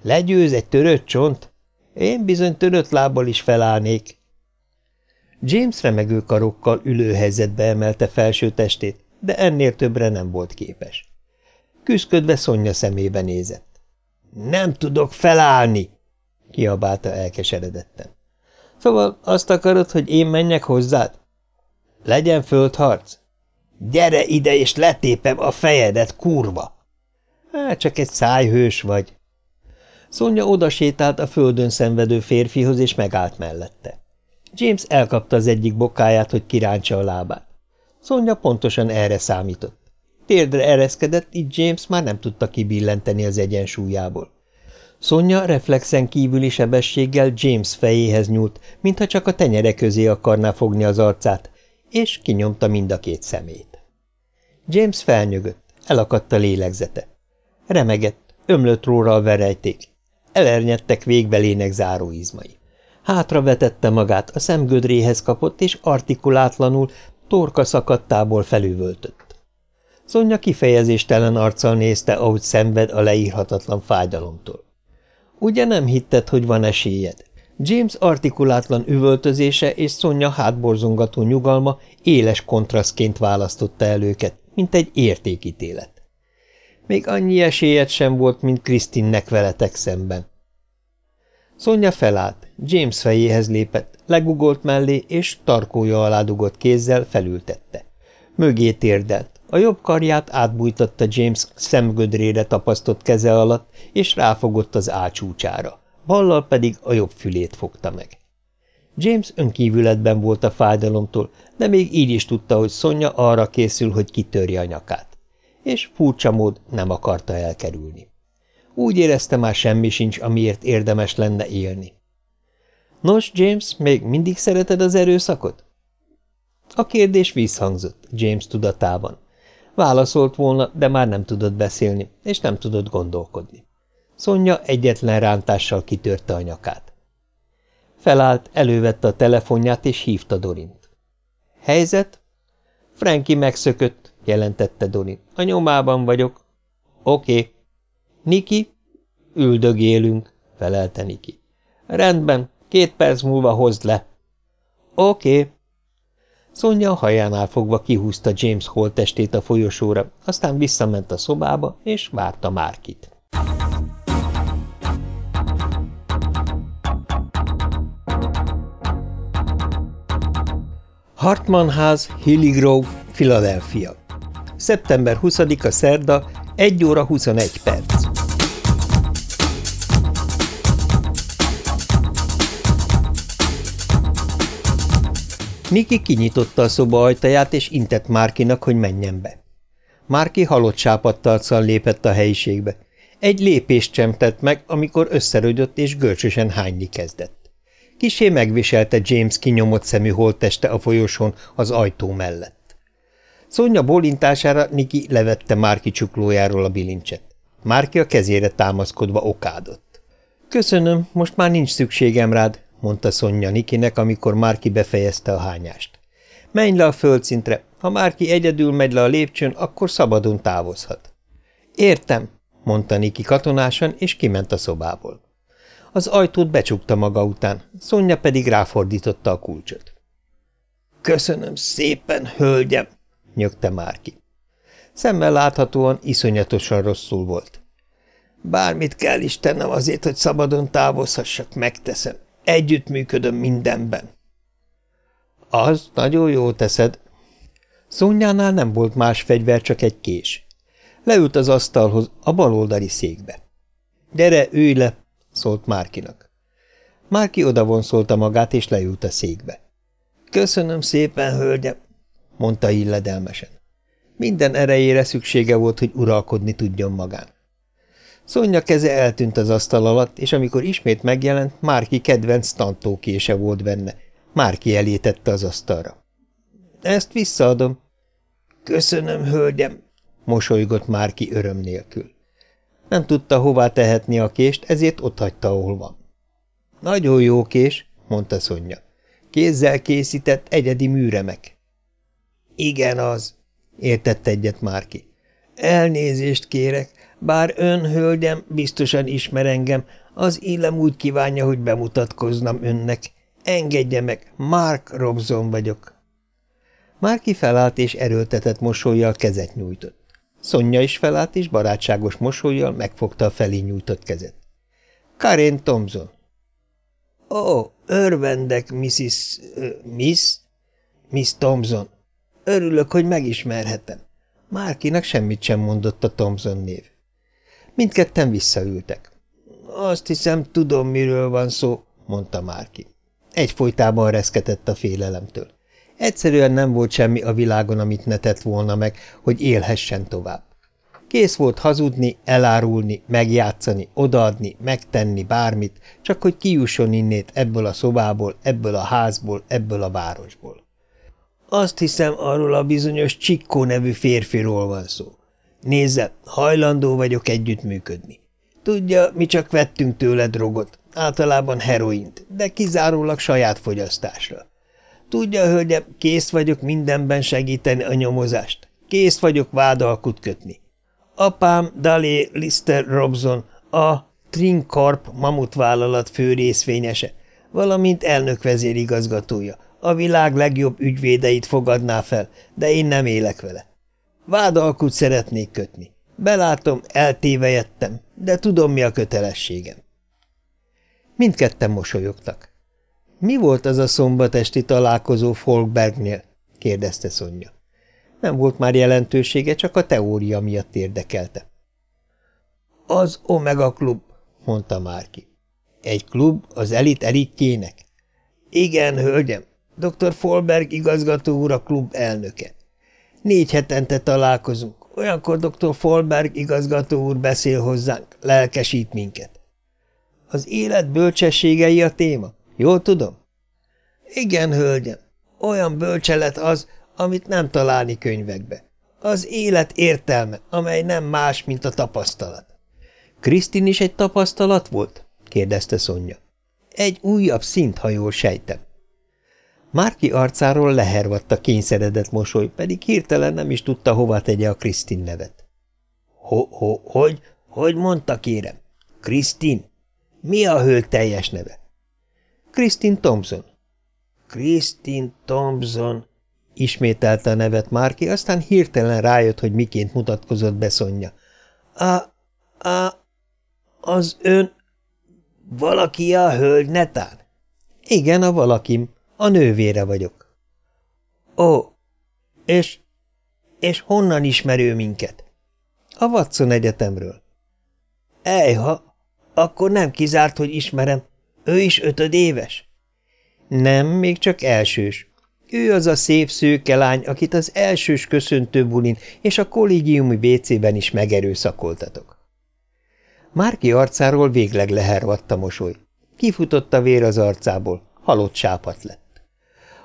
Legyőz egy törött csont? Én bizony törött lábbal is felállnék. James remegő karokkal ülőhelyzetbe emelte felső testét, de ennél többre nem volt képes. Küszködve Szonya szemébe nézett. – Nem tudok felállni! – kiabálta elkeseredetten. – Szóval azt akarod, hogy én menjek hozzád? – Legyen földharc! Gyere ide, és letépem a fejedet, kurva! Hát csak egy szájhős vagy. Szonya odasétált a földön szenvedő férfihoz, és megállt mellette. James elkapta az egyik bokáját, hogy kirántsa a lábát. Szonya pontosan erre számított. Térdre ereszkedett, így James már nem tudta kibillenteni az egyensúlyából. Szonya reflexen kívüli sebességgel James fejéhez nyúlt, mintha csak a tenyere közé akarná fogni az arcát, és kinyomta mind a két szemét. James felnyögött, elakadt a lélegzete. Remegett, ömlött róla a verejték. Elernyedtek végbelének záróizmai. Hátra vetette magát, a szemgödréhez kapott, és artikulátlanul, torka szakadtából felüvöltött. Szonya kifejezéstelen arccal nézte, ahogy szenved a leírhatatlan fájdalomtól. Ugye nem hitted, hogy van esélyed? James artikulátlan üvöltözése és Szonya hátborzongató nyugalma éles kontrasztként választotta el őket, mint egy értékítélet. Még annyi esélyed sem volt, mint Krisztinnek veletek szemben. Szonya felállt, James fejéhez lépett, legugolt mellé, és tarkója alá kézzel felültette. Mögé térdelt, a jobb karját átbújtatta James szemgödrére tapasztott keze alatt, és ráfogott az ácsúcsára, ballal pedig a jobb fülét fogta meg. James önkívületben volt a fájdalomtól, de még így is tudta, hogy Szonya arra készül, hogy kitörje a nyakát. És furcsa mód nem akarta elkerülni. Úgy érezte már semmi sincs, amiért érdemes lenne élni. Nos, James, még mindig szereted az erőszakot? A kérdés visszhangzott James tudatában. Válaszolt volna, de már nem tudott beszélni, és nem tudott gondolkodni. Szonya egyetlen rántással kitörte a nyakát. Felállt, elővette a telefonját, és hívta Dorint. Helyzet? Franki megszökött, jelentette Dorin. A nyomában vagyok. Oké. Niki? Üldögélünk, felelte Niki. Rendben, két perc múlva hozd le. Oké. Okay. Szonya a hajánál fogva kihúzta James holtestét a folyosóra, aztán visszament a szobába, és várta Márkit. Hartman ház, Grove, Philadelphia. Szeptember 20-a szerda, 1 óra 21 perc. Miki kinyitotta a szoba ajtaját, és intett Márkinak, hogy menjen be. Márki halott sápadtarccal lépett a helyiségbe. Egy lépést sem tett meg, amikor összerődött és görcsösen hányni kezdett. Kisé megviselte James kinyomott szemű holtteste a folyosón az ajtó mellett. Szonya bólintására Niki levette Márki csuklójáról a bilincset. Márki a kezére támaszkodva okádott. – Köszönöm, most már nincs szükségem rád – mondta Szonya Nikinek, amikor Márki befejezte a hányást. – Menj le a földszintre, ha Márki egyedül megy le a lépcsőn, akkor szabadon távozhat. – Értem – mondta Niki katonásan, és kiment a szobából. Az ajtót becsukta maga után, Szonya pedig ráfordította a kulcsot. – Köszönöm szépen, hölgyem! – nyögte Márki. Szemmel láthatóan iszonyatosan rosszul volt. – Bármit kell Istennem azért, hogy szabadon távozhassak, megteszem. Együttműködöm mindenben. – Az nagyon jó teszed. Szonyánál nem volt más fegyver, csak egy kés. Leült az asztalhoz, a baloldali székbe. – Gyere, ülj le! – szólt Márkinak. Márki odavonszolta magát, és leült a székbe. – Köszönöm szépen, hölgyem! – mondta illedelmesen. Minden erejére szüksége volt, hogy uralkodni tudjon magán. Szonya keze eltűnt az asztal alatt, és amikor ismét megjelent, Márki kedvenc tantókése volt benne. Márki elé tette az asztalra. – Ezt visszaadom. – Köszönöm, hölgyem! – mosolygott Márki öröm nélkül. Nem tudta, hová tehetni a kést, ezért otthagyta, ahol van. – Nagyon jó kés – mondta Szonya. – Kézzel készített egyedi műremek. – Igen, az – értett egyet Márki. – Elnézést kérek, bár ön, hölgyem, biztosan ismer engem, az illem úgy kívánja, hogy bemutatkoznam önnek. Engedje meg, Mark Robson vagyok. Márki felállt és erőltetett mosolyjal kezet nyújtott. Szonya is felállt, és barátságos mosolyjal megfogta a felé nyújtott kezet. Karen Thompson. Ó, oh, örvendek, Mrs. Uh, Miss? Miss Thompson. Örülök, hogy megismerhetem. Márkinak semmit sem mondott a Thompson név. Mindketten visszaültek. Azt hiszem, tudom, miről van szó, mondta Márki. Egyfolytában reszketett a félelemtől. Egyszerűen nem volt semmi a világon, amit ne tett volna meg, hogy élhessen tovább. Kész volt hazudni, elárulni, megjátszani, odaadni, megtenni bármit, csak hogy kijusson innét ebből a szobából, ebből a házból, ebből a városból. Azt hiszem, arról a bizonyos Csikkó nevű férfiról van szó. Nézze, hajlandó vagyok együttműködni. Tudja, mi csak vettünk tőle drogot, általában heroint, de kizárólag saját fogyasztásra. Tudja, hölgyem, kész vagyok mindenben segíteni a nyomozást. Kész vagyok vádalkut kötni. Apám Dalé Lister Robson, a Trincorp mamutvállalat fő részvényese, valamint elnökvezérigazgatója. A világ legjobb ügyvédeit fogadná fel, de én nem élek vele. Vádalkut szeretnék kötni. Belátom, eltévejettem, de tudom, mi a kötelességem. Mindketten mosolyogtak. Mi volt az a szombatesti találkozó Folkbergnél? kérdezte Szonya. Nem volt már jelentősége, csak a teória miatt érdekelte. Az Omega Klub, mondta Márki. Egy klub az elit elitjének? Igen, hölgyem. Dr. Folberg igazgató úr a klub elnöke. Négy hetente találkozunk. Olyankor dr. Folberg igazgató úr beszél hozzánk, lelkesít minket. Az élet bölcsességei a téma? Jól tudom? Igen, hölgyem. Olyan bölcselet az, amit nem találni könyvekbe. Az élet értelme, amely nem más, mint a tapasztalat. Krisztin is egy tapasztalat volt? kérdezte Szonya. Egy újabb szint, ha jól sejtem. Márki arcáról lehervadt a kényszeredett mosoly, pedig hirtelen nem is tudta, hova tegye a Krisztin nevet. Ho, ho, hogy, hogy mondta, kérem? Krisztin? Mi a hölgy teljes neve? Krisztin Thompson. Krisztin Thompson, ismételte a nevet Márki, aztán hirtelen rájött, hogy miként mutatkozott be Szonya. A, a, az ön valaki a hölgy netán? Igen, a valakim. A nővére vagyok. Ó, és, és honnan ismerő minket? A Watson Egyetemről. Ejha, akkor nem kizárt, hogy ismerem. Ő is ötödéves? Nem, még csak elsős. Ő az a szép szőke lány, akit az elsős köszöntőbulin és a kollégiumi WC-ben is megerőszakoltatok. Márki arcáról végleg lehervadt a mosoly. Kifutott a vér az arcából, halott sápat lett.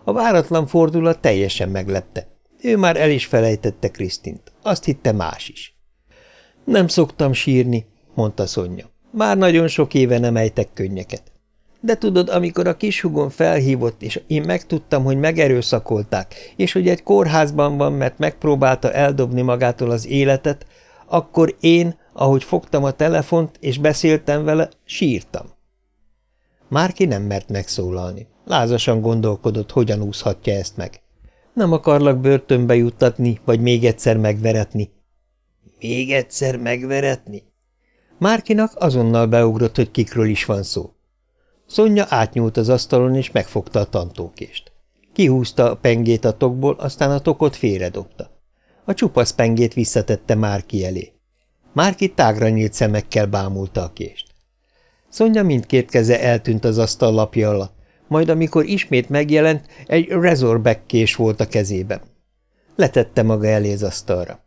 A váratlan fordulat teljesen meglepte. Ő már el is felejtette Krisztint. Azt hitte más is. Nem szoktam sírni, mondta Szonya. Már nagyon sok éve nem ejtek könnyeket. De tudod, amikor a kishugon felhívott, és én megtudtam, hogy megerőszakolták, és hogy egy kórházban van, mert megpróbálta eldobni magától az életet, akkor én, ahogy fogtam a telefont, és beszéltem vele, sírtam. Márki nem mert megszólalni. Lázasan gondolkodott, hogyan úszhatja ezt meg. Nem akarlak börtönbe juttatni, vagy még egyszer megveretni. Még egyszer megveretni? Márkinak azonnal beugrott, hogy kikről is van szó. Szonya átnyúlt az asztalon, és megfogta a tantókést. Kihúzta a pengét a tokból, aztán a tokot félredobta. A csupasz pengét visszatette Márki elé. Márki tágra nyílt szemekkel bámulta a kést. Szonya mindkét keze eltűnt az asztal lapja alatt, majd amikor ismét megjelent, egy Razorback volt a kezében. Letette maga elé az asztalra.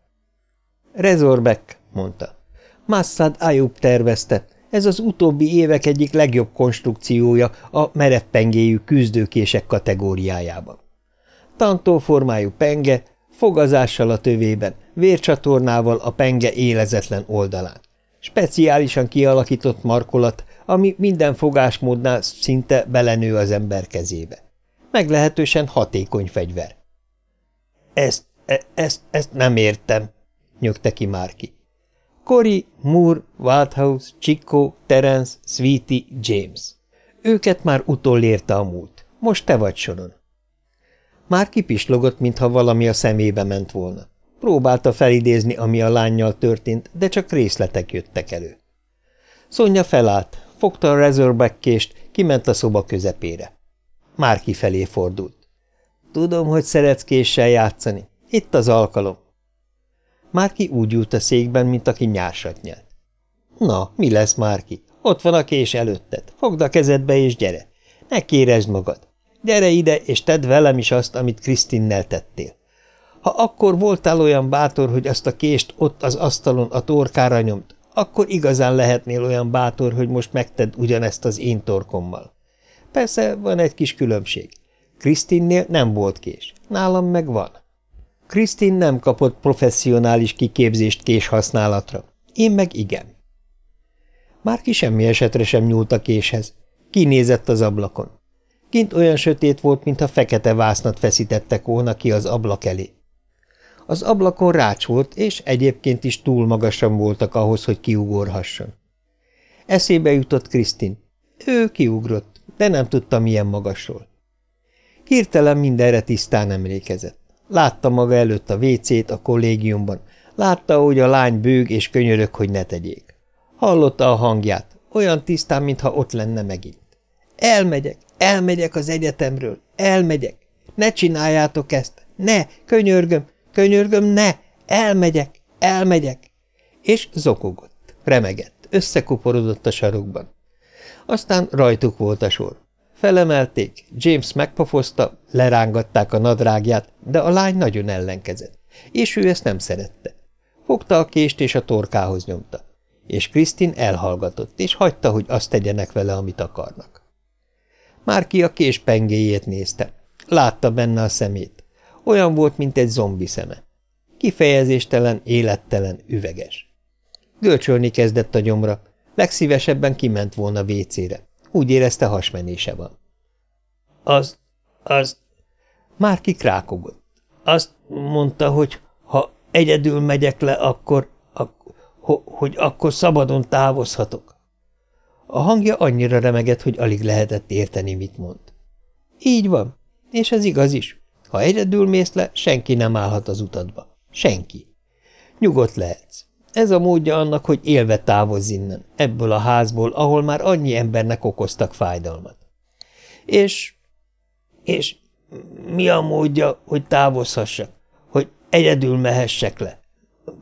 Razorback, mondta. Massad Ayub tervezte, ez az utóbbi évek egyik legjobb konstrukciója a mereppengéjű küzdőkések kategóriájában. Tantóformájú penge, fogazással a tövében, vércsatornával a penge élezetlen oldalán. Speciálisan kialakított markolat, ami minden fogásmódnál szinte belenő az ember kezébe. Meglehetősen hatékony fegyver. Ezt, e, ezt, ezt nem értem, nyögte ki Márki. Cory, Moore, Wildhouse, Chico, Terence, Sweetie, James. Őket már utolérte a múlt. Most te vagy soron. Már kipislogott, mintha valami a szemébe ment volna. Próbálta felidézni, ami a lányjal történt, de csak részletek jöttek elő. Szonya felállt, fogta a Razorback kést, kiment a szoba közepére. Már kifelé fordult. Tudom, hogy szeretsz késsel játszani. Itt az alkalom. Márki úgy ült a székben, mint aki nyársat nyelt. Na, mi lesz, Márki? Ott van a kés előtted. Fogd a kezedbe és gyere. Ne kérezd magad. Gyere ide, és tedd velem is azt, amit Krisztinnel tettél. Ha akkor voltál olyan bátor, hogy azt a kést ott az asztalon a torkára nyomt, akkor igazán lehetnél olyan bátor, hogy most megtedd ugyanezt az én torkommal. Persze van egy kis különbség. Krisztinnél nem volt kés, nálam meg van. Krisztin nem kapott professzionális kiképzést kés használatra. Én meg igen. Márki semmi esetre sem nyúlt a késhez. Kinézett az ablakon. Kint olyan sötét volt, mintha fekete vásznat feszítettek volna ki az ablak elé. Az ablakon rács volt, és egyébként is túl magasan voltak ahhoz, hogy kiugorhasson. Eszébe jutott Krisztin. Ő kiugrott, de nem tudta milyen magasról. Hirtelen mindenre tisztán emlékezett. Látta maga előtt a vécét a kollégiumban, látta, hogy a lány bőg és könyörök, hogy ne tegyék. Hallotta a hangját, olyan tisztán, mintha ott lenne megint. Elmegyek, elmegyek az egyetemről, elmegyek. Ne csináljátok ezt, ne, könyörgöm, könyörgöm, ne, elmegyek, elmegyek. És zokogott, remegett, összekuporodott a sarokban. Aztán rajtuk volt a sor. Felemelték, James megpofozta, lerángatták a nadrágját, de a lány nagyon ellenkezett, és ő ezt nem szerette. Fogta a kést és a torkához nyomta, és Krisztin elhallgatott, és hagyta, hogy azt tegyenek vele, amit akarnak. Már ki a kés pengéjét nézte, látta benne a szemét. Olyan volt, mint egy zombi szeme. Kifejezéstelen, élettelen, üveges. Gölcsölni kezdett a gyomra, legszívesebben kiment volna vécére. Úgy érezte, hasmenése van. Az, az... Már kikrákogott. Azt mondta, hogy ha egyedül megyek le, akkor, ak hogy akkor szabadon távozhatok. A hangja annyira remegett, hogy alig lehetett érteni, mit mond. Így van, és ez igaz is. Ha egyedül mész le, senki nem állhat az utadba. Senki. Nyugodt lehetsz. Ez a módja annak, hogy élve távozz innen, ebből a házból, ahol már annyi embernek okoztak fájdalmat. És... és mi a módja, hogy távozhassak? Hogy egyedül mehessek le?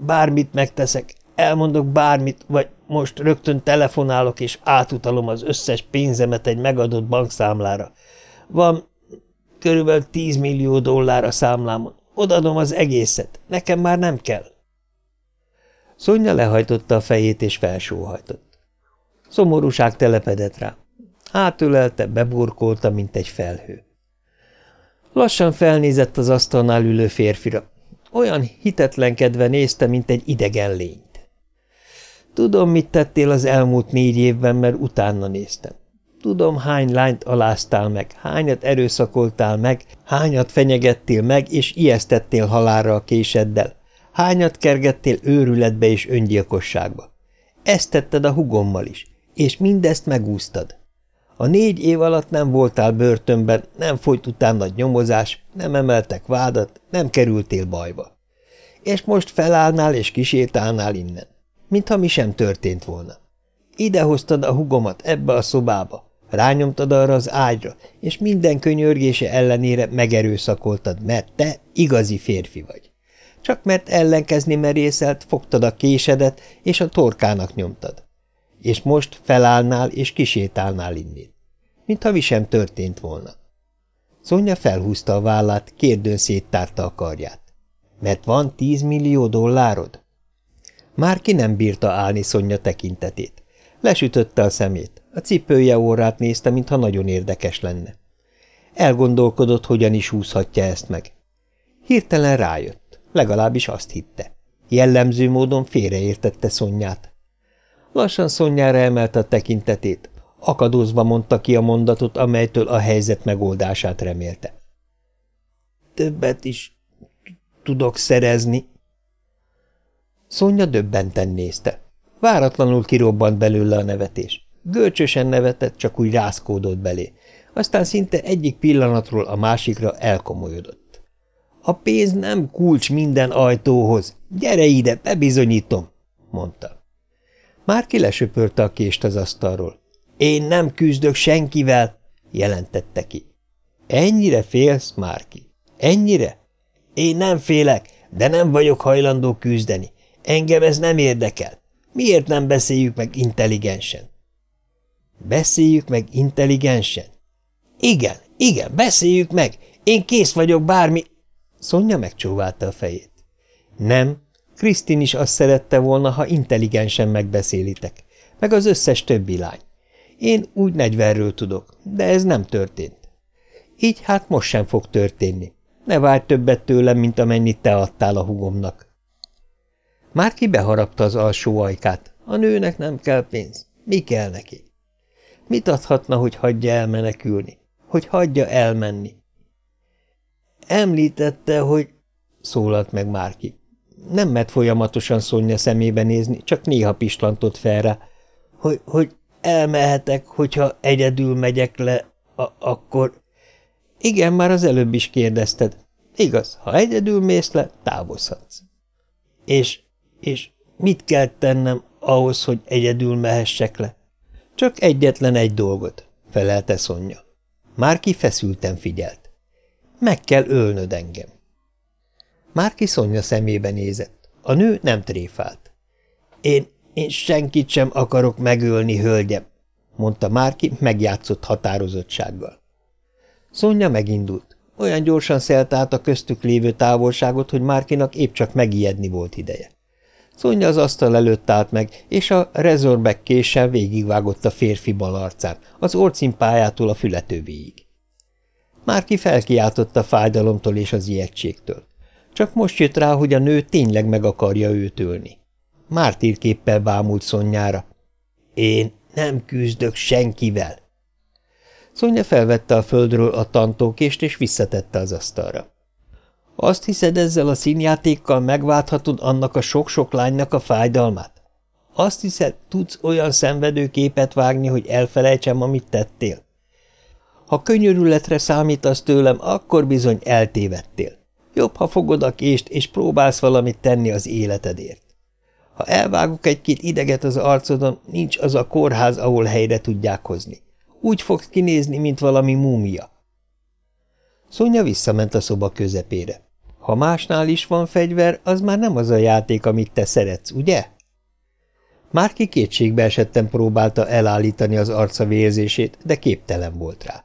Bármit megteszek, elmondok bármit, vagy most rögtön telefonálok és átutalom az összes pénzemet egy megadott bankszámlára. Van körülbelül 10 millió dollár a számlámon. Odadom az egészet. Nekem már nem kell. Szonya lehajtotta a fejét és felsóhajtott. Szomorúság telepedett rá. Átülelte, beburkolta, mint egy felhő. Lassan felnézett az asztalnál ülő férfira. Olyan hitetlenkedve nézte, mint egy idegen lényt. Tudom, mit tettél az elmúlt négy évben, mert utána néztem. Tudom, hány lányt aláztál meg, hányat erőszakoltál meg, hányat fenyegettél meg, és ijesztettél halálra a késeddel, Hányat kergettél őrületbe és öngyilkosságba? Ezt tetted a hugommal is, és mindezt megúsztad. A négy év alatt nem voltál börtönben, nem folyt utána nyomozás, nem emeltek vádat, nem kerültél bajba. És most felállnál és kisétálnál innen, mintha mi sem történt volna. Idehoztad a hugomat ebbe a szobába, rányomtad arra az ágyra, és minden könyörgése ellenére megerőszakoltad, mert te igazi férfi vagy. Csak mert ellenkezni merészelt, fogtad a késedet, és a torkának nyomtad. És most felállnál és kisétálnál innét. Mintha mi sem történt volna. Szonya felhúzta a vállát, kérdőn széttárta a karját. Mert van tízmillió dollárod? Már ki nem bírta állni Szonya tekintetét. Lesütötte a szemét, a cipője órát nézte, mintha nagyon érdekes lenne. Elgondolkodott, hogyan is húzhatja ezt meg. Hirtelen rájött, legalábbis azt hitte. Jellemző módon félreértette Szonyát. Lassan Szonyára emelte a tekintetét, akadozva mondta ki a mondatot, amelytől a helyzet megoldását remélte. Többet is tudok szerezni. Szonya döbbenten nézte. Váratlanul kirobbant belőle a nevetés. Görcsösen nevetett, csak úgy rászkódott belé. Aztán szinte egyik pillanatról a másikra elkomolyodott. A pénz nem kulcs minden ajtóhoz. Gyere ide, bebizonyítom, mondta. Már kilesöpörte a kést az asztalról. Én nem küzdök senkivel, jelentette ki. Ennyire félsz, Márki? Ennyire? Én nem félek, de nem vagyok hajlandó küzdeni. Engem ez nem érdekel. Miért nem beszéljük meg intelligensen? Beszéljük meg intelligensen? Igen, igen, beszéljük meg. Én kész vagyok bármi... Szonya megcsóválta a fejét. Nem, Krisztin is azt szerette volna, ha intelligensen megbeszélitek, meg az összes többi lány. Én úgy negyverről tudok, de ez nem történt. Így hát most sem fog történni. Ne várj többet tőlem, mint amennyit te adtál a hugomnak. Már ki beharapta az alsó ajkát. A nőnek nem kell pénz. Mi kell neki? Mit adhatna, hogy hagyja elmenekülni? Hogy hagyja elmenni? Említette, hogy... szólalt meg Márki. Nem mert folyamatosan Szonya szemébe nézni, csak néha pislantott fel rá. Hogy, hogy elmehetek, hogyha egyedül megyek le, a akkor... Igen, már az előbb is kérdezted. Igaz, ha egyedül mész le, távozhatsz. És és mit kell tennem ahhoz, hogy egyedül mehessek le? Csak egyetlen egy dolgot, felelte Szonya. Márki feszülten figyelt. Meg kell ölnöd engem. Márki Szonya szemébe nézett. A nő nem tréfált. Én, én senkit sem akarok megölni, hölgyem, mondta Márki megjátszott határozottsággal. Szonya megindult. Olyan gyorsan szelt át a köztük lévő távolságot, hogy Márkinak épp csak megijedni volt ideje. Szonya az asztal előtt állt meg, és a rezorbek késsel végigvágott a férfi bal arcán, az orcimpájától a fületővéig. Márki felkiáltott a fájdalomtól és az ijegységtől. Csak most jött rá, hogy a nő tényleg meg akarja őt ölni. Mártírképpel bámult Szonyára. Én nem küzdök senkivel. Szonya felvette a földről a tantókést, és visszatette az asztalra. Azt hiszed, ezzel a színjátékkal megválthatod annak a sok-sok lánynak a fájdalmát? Azt hiszed, tudsz olyan szenvedő képet vágni, hogy elfelejtsem, amit tettél? Ha könyörületre számítasz tőlem, akkor bizony eltévedtél. Jobb, ha fogod a kést, és próbálsz valamit tenni az életedért. Ha elvágok egy-két ideget az arcodon, nincs az a kórház, ahol helyre tudják hozni. Úgy fogsz kinézni, mint valami múmia. Szonya visszament a szoba közepére. Ha másnál is van fegyver, az már nem az a játék, amit te szeretsz, ugye? Márki kétségbe esetten próbálta elállítani az arca vérzését, de képtelen volt rá.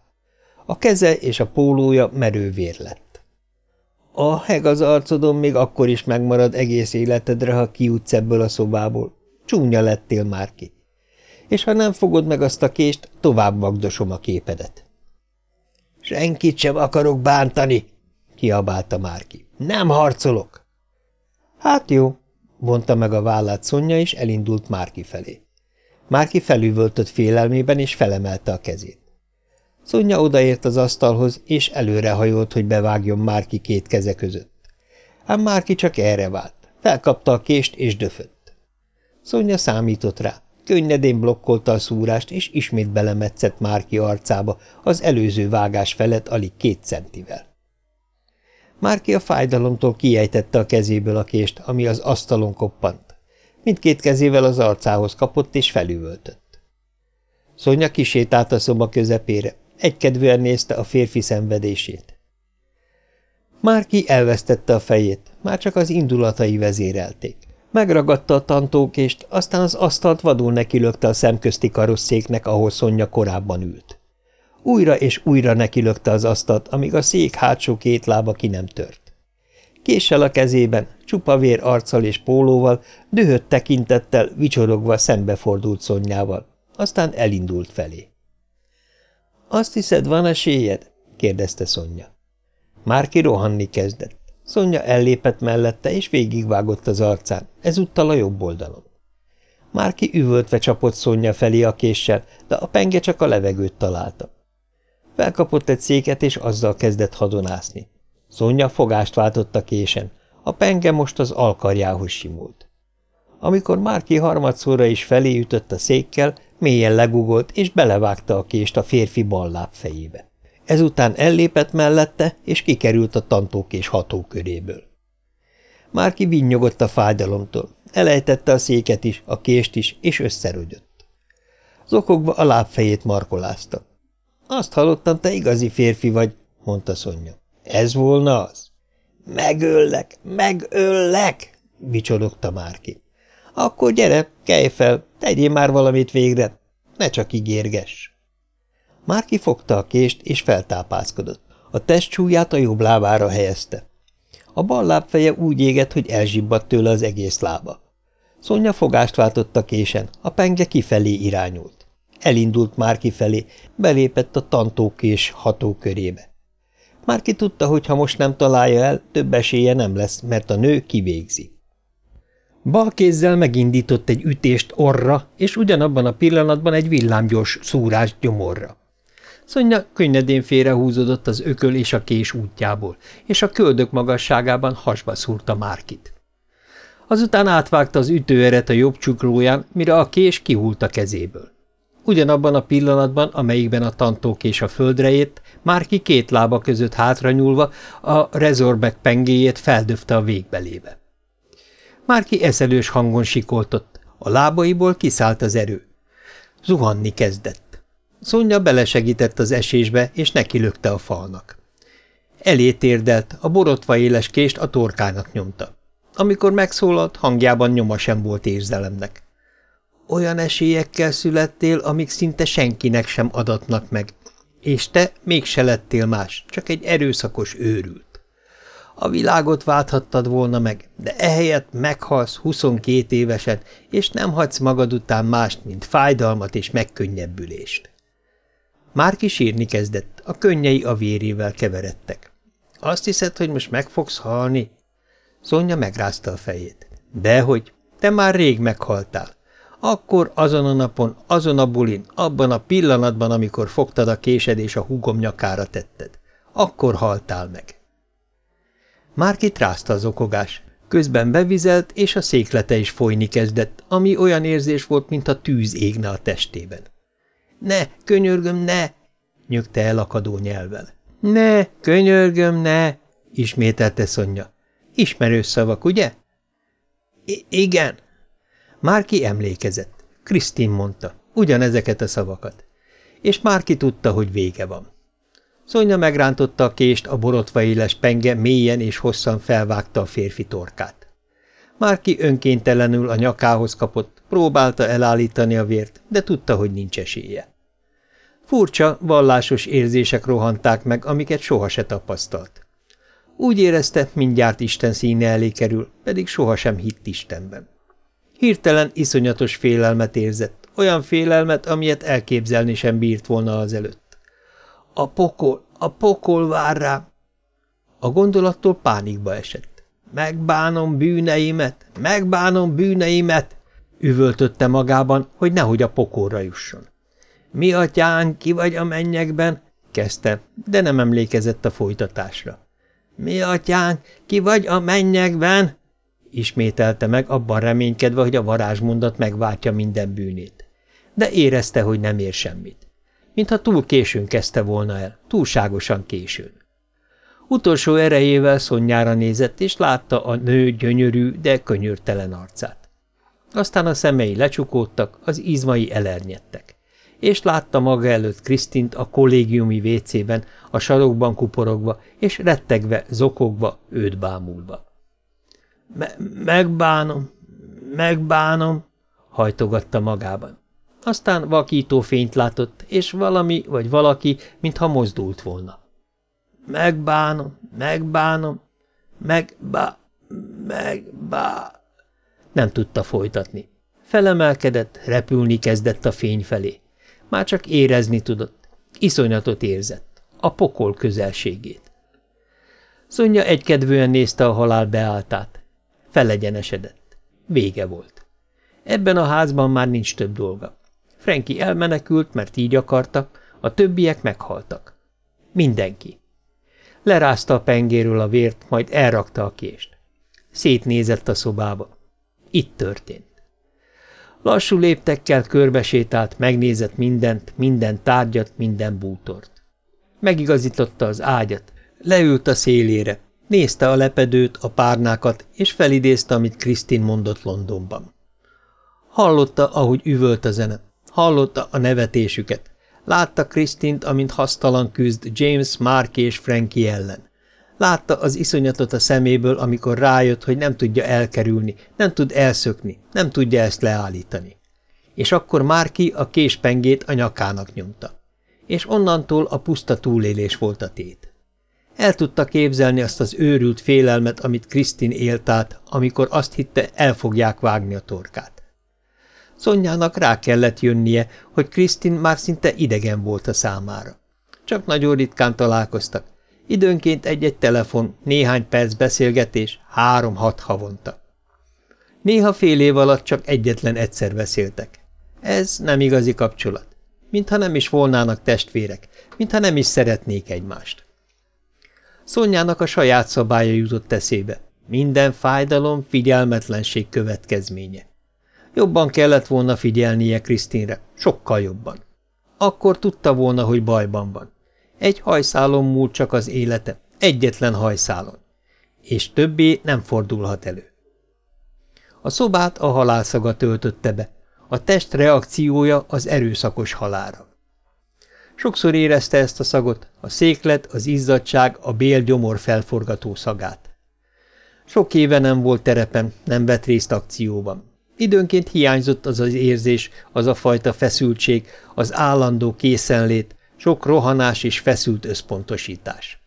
A keze és a pólója merővér lett. A heg az arcodon még akkor is megmarad egész életedre, ha kijutsz ebből a szobából. Csúnya lettél, Márki. És ha nem fogod meg azt a kést, tovább magdosom a képedet. Senkit sem akarok bántani, kiabálta Márki. Nem harcolok! Hát jó, vonta meg a vállát Szonya, és elindult Márki felé. Márki felüvöltött félelmében, és felemelte a kezét. Szonya odaért az asztalhoz, és előrehajolt, hogy bevágjon Márki két keze között. Ám Márki csak erre vált. Felkapta a kést, és döfött. Szonya számított rá. könnyedén blokkolta a szúrást, és ismét belemetszett Márki arcába az előző vágás felett alig két centivel. Márki a fájdalomtól kiejtette a kezéből a kést, ami az asztalon koppant. Mindkét kezével az arcához kapott, és felüvöltött. Szonya kisétált a szoba közepére, egykedvűen nézte a férfi szenvedését. Márki elvesztette a fejét, már csak az indulatai vezérelték. Megragadta a tantókést, aztán az asztalt vadul nekilökte a szemközti karosszéknek, ahol Szonya korábban ült. Újra és újra nekilökte az asztalt, amíg a szék hátsó két lába ki nem tört. Késsel a kezében, csupa vér arccal és pólóval, dühött tekintettel, vicsorogva szembefordult Szonyával, aztán elindult felé. – Azt hiszed, van esélyed? – kérdezte Szonya. Márki rohanni kezdett. Szonya ellépett mellette, és végigvágott az arcán, ezúttal a jobb oldalon. Márki üvöltve csapott Szonya felé a késsel, de a penge csak a levegőt találta. Felkapott egy széket, és azzal kezdett hadonászni. Szonya fogást váltott a késen, a penge most az alkarjához simult. Amikor Márki harmadszorra is felé ütött a székkel, mélyen legugolt, és belevágta a kést a férfi bal láb fejébe. Ezután ellépett mellette, és kikerült a tantókés hatóköréből. Márki vinnyogott a fájdalomtól, elejtette a széket is, a kést is, és összerögyött. Zokogva a lábfejét markolázta. Azt hallottam, te igazi férfi vagy, mondta Szonya. Ez volna az? Megöllek, megöllek, vicsorogta Márki. Akkor gyere, kelj fel, tegyél már valamit végre, ne csak ígérgess. Márki fogta a kést, és feltápászkodott. A testcsúlyát a jobb lábára helyezte. A bal lábfeje úgy égett, hogy elzsibbadt tőle az egész lába. Szonya fogást váltott a késen, a penge kifelé irányult. Elindult már kifelé, belépett a tantókés hatókörébe. Márki tudta, hogy ha most nem találja el, több esélye nem lesz, mert a nő kivégzi. Bal kézzel megindított egy ütést orra, és ugyanabban a pillanatban egy villámgyors szúrás gyomorra. Szonya könnyedén félrehúzódott az ököl és a kés útjából, és a köldök magasságában hasba szúrta Márkit. Azután átvágta az ütőeret a jobb csuklóján, mire a kés kihult a kezéből. Ugyanabban a pillanatban, amelyikben a tantókés a földre ért, Márki két lába között hátra nyúlva a rezorbek pengéjét feldöfte a végbelébe. Márki eszelős hangon sikoltott, a lábaiból kiszállt az erő. Zuhanni kezdett. Szonya belesegített az esésbe, és nekilökte a falnak. Elé térdelt, a borotva éles kést a torkának nyomta. Amikor megszólalt, hangjában nyoma sem volt érzelemnek. Olyan esélyekkel születtél, amik szinte senkinek sem adatnak meg, és te mégse lettél más, csak egy erőszakos őrült. A világot válthattad volna meg, de ehelyett meghalsz 22 évesen, és nem hagysz magad után mást, mint fájdalmat és megkönnyebbülést. Már sírni kezdett, a könnyei a vérével keveredtek. Azt hiszed, hogy most meg fogsz halni? Szonya megrázta a fejét. Dehogy, te már rég meghaltál. Akkor azon a napon, azon a bulin, abban a pillanatban, amikor fogtad a késed és a húgom nyakára tetted. Akkor haltál meg. Márki trázta az okogás. Közben bevizelt, és a széklete is folyni kezdett, ami olyan érzés volt, mintha tűz égne a testében. Ne, könyörgöm, ne! nyögte elakadó nyelvvel. Ne, könyörgöm, ne! ismételte Szonya. Ismerős szavak, ugye? Igen. Márki emlékezett. Krisztin mondta. Ugyanezeket a szavakat. És Márki tudta, hogy vége van. Szonya megrántotta a kést, a borotva éles penge mélyen és hosszan felvágta a férfi torkát. Márki önkéntelenül a nyakához kapott, próbálta elállítani a vért, de tudta, hogy nincs esélye. Furcsa, vallásos érzések rohanták meg, amiket soha se tapasztalt. Úgy érezte, mindjárt Isten színe elé kerül, pedig sohasem hitt Istenben. Hirtelen iszonyatos félelmet érzett, olyan félelmet, amilyet elképzelni sem bírt volna azelőtt. A pokol, a pokol vár rám! A gondolattól pánikba esett. Megbánom bűneimet, megbánom bűneimet! Üvöltötte magában, hogy nehogy a pokolra jusson. Mi atyán, ki vagy a mennyekben? kezdte, de nem emlékezett a folytatásra. Mi atyán, ki vagy a mennyekben? Ismételte meg, abban reménykedve, hogy a varázsmondat megváltja minden bűnét. De érezte, hogy nem ér semmit. Mintha túl későn kezdte volna el, túlságosan későn. Utolsó erejével szonyára nézett, és látta a nő gyönyörű, de könyörtelen arcát. Aztán a szemei lecsukódtak, az izmai elernyedtek és látta maga előtt Krisztint a kollégiumi vécében, a sarokban kuporogva, és rettegve, zokogva, őt bámulva. Me – Megbánom, megbánom, hajtogatta magában. Aztán vakító fényt látott, és valami vagy valaki, mintha mozdult volna. Megbánom, megbánom, megbá, megbá... Nem tudta folytatni. Felemelkedett, repülni kezdett a fény felé. Már csak érezni tudott. Iszonyatot érzett. A pokol közelségét. Szonya egykedvűen nézte a halál beálltát. Felegyenesedett. Vége volt. Ebben a házban már nincs több dolga. Franki elmenekült, mert így akarta, a többiek meghaltak. Mindenki. Lerázta a pengéről a vért, majd elrakta a kést. Szétnézett a szobába. Itt történt. Lassú léptekkel körbesétált, megnézett mindent, minden tárgyat, minden bútort. Megigazította az ágyat, leült a szélére, nézte a lepedőt, a párnákat, és felidézte, amit Krisztin mondott Londonban. Hallotta, ahogy üvölt a zene, hallotta a nevetésüket, látta Krisztint, amint hasztalan küzd James, Mark és Frankie ellen. Látta az iszonyatot a szeméből, amikor rájött, hogy nem tudja elkerülni, nem tud elszökni, nem tudja ezt leállítani. És akkor Márki a késpengét a nyakának nyomta. És onnantól a puszta túlélés volt a tét. El tudta képzelni azt az őrült félelmet, amit Krisztin élt át, amikor azt hitte, el fogják vágni a torkát. Szonyának rá kellett jönnie, hogy Krisztin már szinte idegen volt a számára. Csak nagyon ritkán találkoztak, Időnként egy-egy telefon, néhány perc beszélgetés, három-hat havonta. Néha fél év alatt csak egyetlen egyszer beszéltek. Ez nem igazi kapcsolat. Mintha nem is volnának testvérek, mintha nem is szeretnék egymást. Szonyának a saját szabálya jutott eszébe. Minden fájdalom, figyelmetlenség következménye. Jobban kellett volna figyelnie Krisztinre, sokkal jobban. Akkor tudta volna, hogy bajban van. Egy hajszálon múlt csak az élete, egyetlen hajszálon, és többé nem fordulhat elő. A szobát a halálszaga töltötte be, a test reakciója az erőszakos halára. Sokszor érezte ezt a szagot, a széklet, az izzadság, a bél-gyomor felforgató szagát. Sok éve nem volt terepen, nem vett részt akcióban. Időnként hiányzott az az érzés, az a fajta feszültség, az állandó készenlét, sok rohanás és feszült összpontosítás.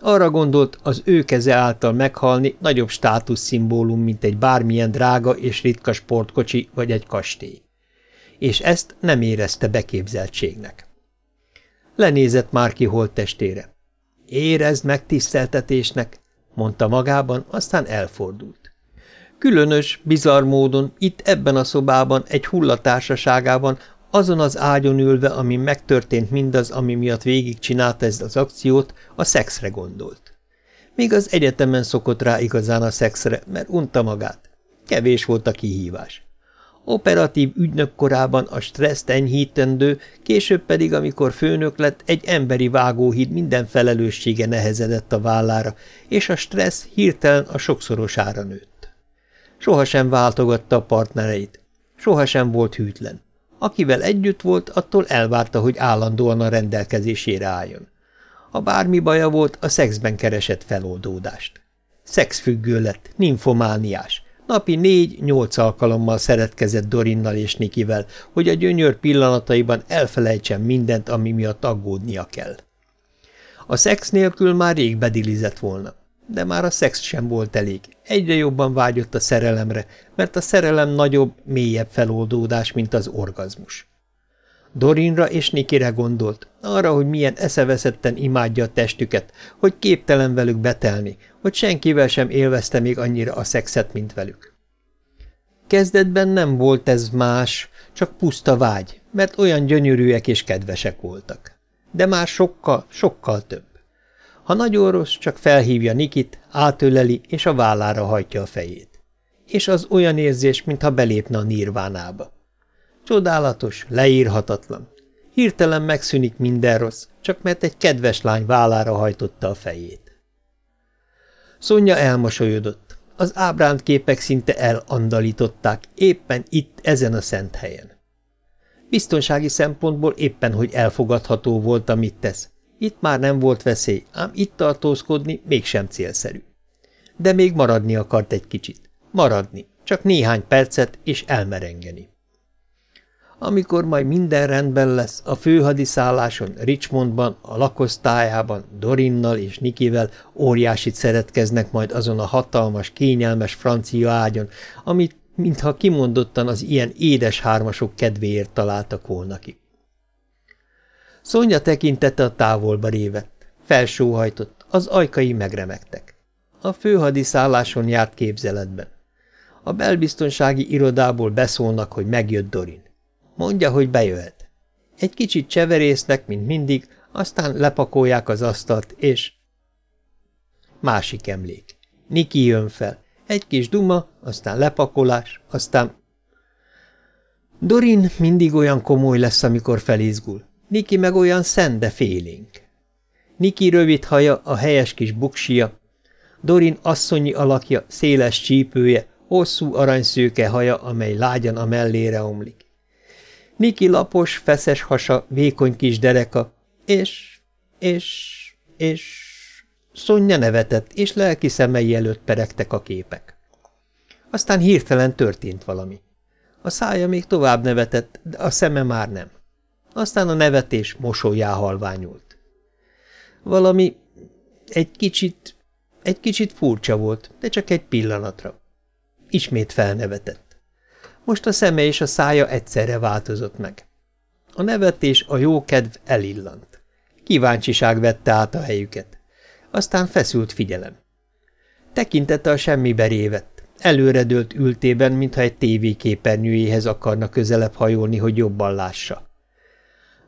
Arra gondolt, az ő keze által meghalni nagyobb státuszszimbólum, mint egy bármilyen drága és ritka sportkocsi vagy egy kastély. És ezt nem érezte beképzeltségnek. Lenézett Márki holttestére. Érezd megtiszteltetésnek, mondta magában, aztán elfordult. Különös, bizarr módon itt ebben a szobában, egy hullatársaságában azon az ágyon ülve, ami megtörtént mindaz, ami miatt végigcsinálta ezt az akciót, a szexre gondolt. Még az egyetemen szokott rá igazán a szexre, mert unta magát. Kevés volt a kihívás. Operatív ügynök korában a stresszt enyhítendő, később pedig, amikor főnök lett, egy emberi vágóhíd minden felelőssége nehezedett a vállára, és a stressz hirtelen a sokszorosára nőtt. Sohasem váltogatta a partnereit, sohasem volt hűtlen. Akivel együtt volt, attól elvárta, hogy állandóan a rendelkezésére álljon. Ha bármi baja volt, a szexben keresett feloldódást. Szexfüggő lett, ninfomániás. Napi négy-nyolc alkalommal szeretkezett Dorinnal és Nikivel, hogy a gyönyör pillanataiban elfelejtsen mindent, ami miatt aggódnia kell. A szex nélkül már rég bedilizett volna de már a szex sem volt elég. Egyre jobban vágyott a szerelemre, mert a szerelem nagyobb, mélyebb feloldódás, mint az orgazmus. Dorinra és Nikire gondolt, arra, hogy milyen eszeveszetten imádja a testüket, hogy képtelen velük betelni, hogy senkivel sem élvezte még annyira a szexet, mint velük. Kezdetben nem volt ez más, csak puszta vágy, mert olyan gyönyörűek és kedvesek voltak. De már sokkal, sokkal több. Ha nagy orvos csak felhívja Nikit, átöleli és a vállára hajtja a fejét. és az olyan érzés, mintha belépne a nirvánába. Csodálatos, leírhatatlan. Hirtelen megszűnik minden rossz, csak mert egy kedves lány vállára hajtotta a fejét. Szonya elmosolyodott. Az ábránt képek szinte elandalították, éppen itt, ezen a szent helyen. Biztonsági szempontból éppen, hogy elfogadható volt, amit tesz. Itt már nem volt veszély, ám itt tartózkodni mégsem célszerű. De még maradni akart egy kicsit. Maradni, csak néhány percet, és elmerengeni. Amikor majd minden rendben lesz, a főhadiszálláson, Richmondban, a lakosztályában, Dorinnal és Nikivel óriásit szeretkeznek majd azon a hatalmas, kényelmes francia ágyon, amit mintha kimondottan az ilyen édes hármasok kedvéért találtak volna ki. Szonya tekintete a távolba révett, felsóhajtott, az ajkai megremegtek. A főhadiszálláson járt képzeletben. A belbiztonsági irodából beszólnak, hogy megjött Dorin. Mondja, hogy bejöhet. Egy kicsit cseverésznek, mint mindig, aztán lepakolják az asztalt, és... Másik emlék. Niki jön fel. Egy kis duma, aztán lepakolás, aztán... Dorin mindig olyan komoly lesz, amikor felizgul. Niki meg olyan szent, de félénk. Niki rövid haja, a helyes kis buksia, Dorin asszonyi alakja, széles csípője, hosszú aranyszőke haja, amely lágyan a mellére omlik. Niki lapos, feszes hasa, vékony kis dereka, és, és, és... Szonya nevetett, és lelki szemei előtt peregtek a képek. Aztán hirtelen történt valami. A szája még tovább nevetett, de a szeme már nem. Aztán a nevetés mosolyá halványult. Valami egy kicsit, egy kicsit furcsa volt, de csak egy pillanatra. Ismét felnevetett. Most a szeme és a szája egyszerre változott meg. A nevetés, a jókedv elillant. Kíváncsiság vette át a helyüket. Aztán feszült figyelem. Tekintete a semmibe révett. Előredőlt ültében, mintha egy tévéképernyőjéhez akarna közelebb hajolni, hogy jobban lássa.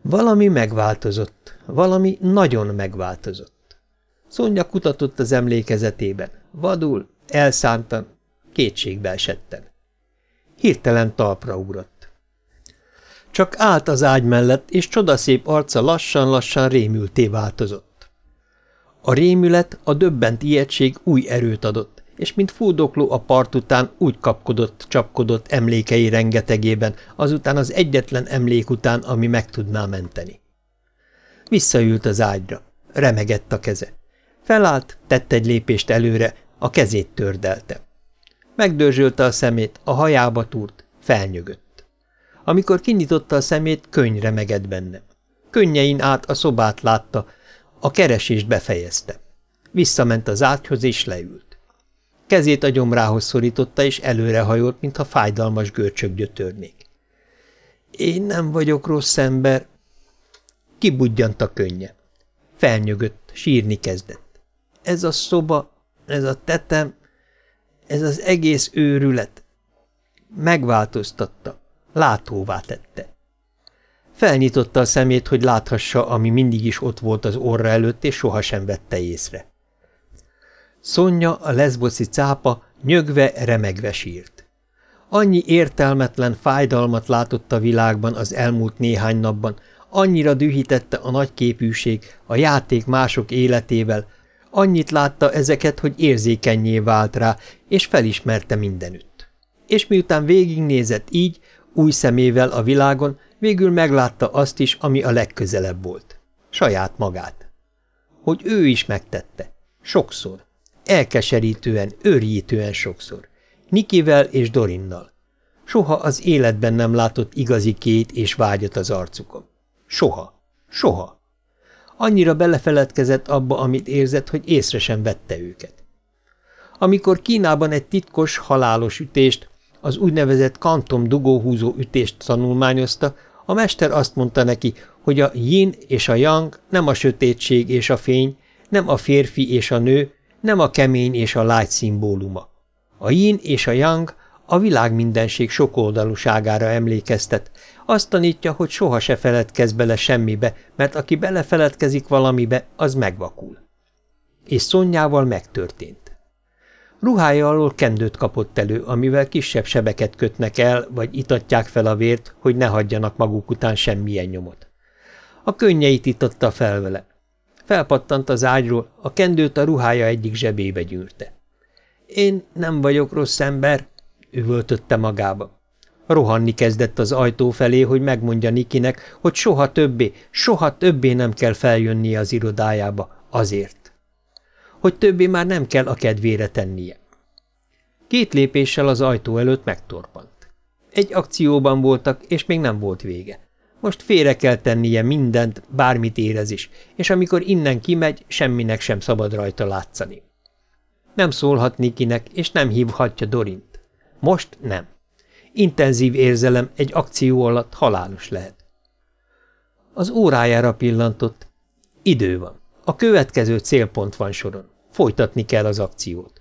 Valami megváltozott, valami nagyon megváltozott. Szonya kutatott az emlékezetében, vadul, elszántan, kétségbe esetten. Hirtelen talpra ugrott. Csak állt az ágy mellett, és csodaszép arca lassan-lassan rémülté változott. A rémület, a döbbent ijegység új erőt adott, és mint fúdokló a part után úgy kapkodott, csapkodott emlékei rengetegében, azután az egyetlen emlék után, ami meg tudná menteni. Visszaült az ágyra. Remegett a keze. Felállt, tett egy lépést előre, a kezét tördelte. Megdörzsölte a szemét, a hajába túrt, felnyögött. Amikor kinyitotta a szemét, könny remegett benne. Könnyein át a szobát látta, a keresést befejezte. Visszament az ágyhoz és leült. Kezét a gyomrához szorította, és előrehajolt, mintha fájdalmas görcsök gyötörnék. Én nem vagyok rossz ember. Kibudjant a könnye. Felnyögött, sírni kezdett. Ez a szoba, ez a tetem, ez az egész őrület. Megváltoztatta, látóvá tette. Felnyitotta a szemét, hogy láthassa, ami mindig is ott volt az orra előtt, és sohasem vette észre. Szonya, a leszboszi cápa, nyögve, remegve sírt. Annyi értelmetlen fájdalmat látott a világban az elmúlt néhány napban, annyira dühítette a nagyképűség, a játék mások életével, Annyit látta ezeket, hogy érzékenyé vált rá, és felismerte mindenütt. És miután végignézett így, új szemével a világon, végül meglátta azt is, ami a legközelebb volt. Saját magát. Hogy ő is megtette. Sokszor. Elkeserítően, őrjítően sokszor. Nikivel és Dorinnal. Soha az életben nem látott igazi két és vágyat az arcukon. Soha. Soha. Annyira belefeledkezett abba, amit érzett, hogy észre sem vette őket. Amikor Kínában egy titkos, halálos ütést, az úgynevezett kantom dugóhúzó ütést tanulmányozta, a mester azt mondta neki, hogy a yin és a yang nem a sötétség és a fény, nem a férfi és a nő, nem a kemény és a lágy szimbóluma. A yin és a yang a világ mindenség sokoldalúságára emlékeztet, azt tanítja, hogy soha se feledkez bele semmibe, mert aki belefeledkezik valamibe, az megvakul. És Szonyával megtörtént. Ruhája alól kendőt kapott elő, amivel kisebb sebeket kötnek el, vagy itatják fel a vért, hogy ne hagyjanak maguk után semmilyen nyomot. A könnyeit itatta fel vele. Felpattant az ágyról, a kendőt a ruhája egyik zsebébe gyűrte. Én nem vagyok rossz ember, üvöltötte magába. Rohanni kezdett az ajtó felé, hogy megmondja Nikinek, hogy soha többé, soha többé nem kell feljönnie az irodájába, azért. Hogy többé már nem kell a kedvére tennie. Két lépéssel az ajtó előtt megtorpant. Egy akcióban voltak, és még nem volt vége. Most félre kell tennie mindent, bármit érez is, és amikor innen kimegy, semminek sem szabad rajta látszani. Nem szólhat Nikinek, és nem hívhatja Dorint. Most nem. Intenzív érzelem egy akció alatt halálos lehet. Az órájára pillantott. Idő van. A következő célpont van soron. Folytatni kell az akciót.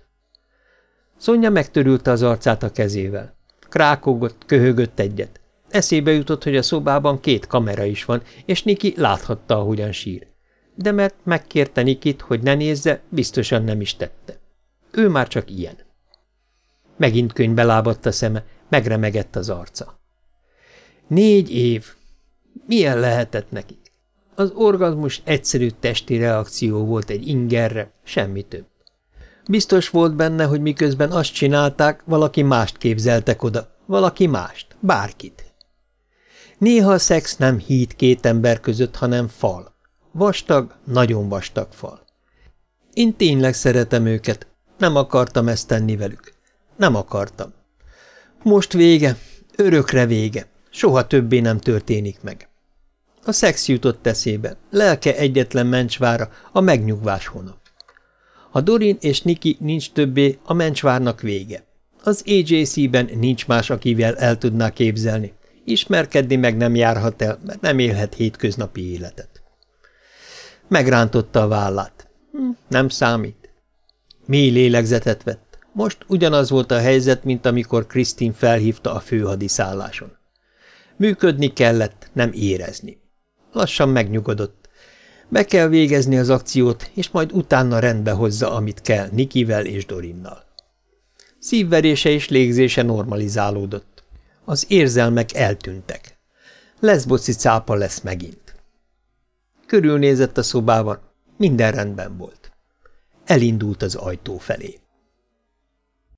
Szonya megtörülte az arcát a kezével. Krákogott, köhögött egyet. Eszébe jutott, hogy a szobában két kamera is van, és Niki láthatta, ahogyan sír. De mert megkérte Nikit, hogy ne nézze, biztosan nem is tette. Ő már csak ilyen. Megint könyvbe lábadt a szeme, megremegett az arca. Négy év. Milyen lehetett nekik? Az orgazmus egyszerű testi reakció volt egy ingerre, semmi több. Biztos volt benne, hogy miközben azt csinálták, valaki mást képzeltek oda, valaki mást, bárkit. Néha a szex nem híd két ember között, hanem fal. Vastag, nagyon vastag fal. Én tényleg szeretem őket, nem akartam ezt tenni velük. Nem akartam. Most vége, örökre vége, soha többé nem történik meg. A szex jutott eszébe, lelke egyetlen mencsvára, a megnyugvás hónap. Ha Dorin és Niki nincs többé, a mencsvárnak vége. Az AJC-ben nincs más, akivel el tudná képzelni. Ismerkedni meg nem járhat el, mert nem élhet hétköznapi életet. Megrántotta a vállát. Hm, nem számít. Mély lélegzetet vett. Most ugyanaz volt a helyzet, mint amikor Krisztin felhívta a főhadiszálláson. Működni kellett, nem érezni. Lassan megnyugodott. Be kell végezni az akciót, és majd utána rendbe hozza, amit kell Nikivel és Dorinnal. Szívverése és légzése normalizálódott. Az érzelmek eltűntek. Leszboci cápa lesz megint. Körülnézett a szobában, minden rendben volt. Elindult az ajtó felé.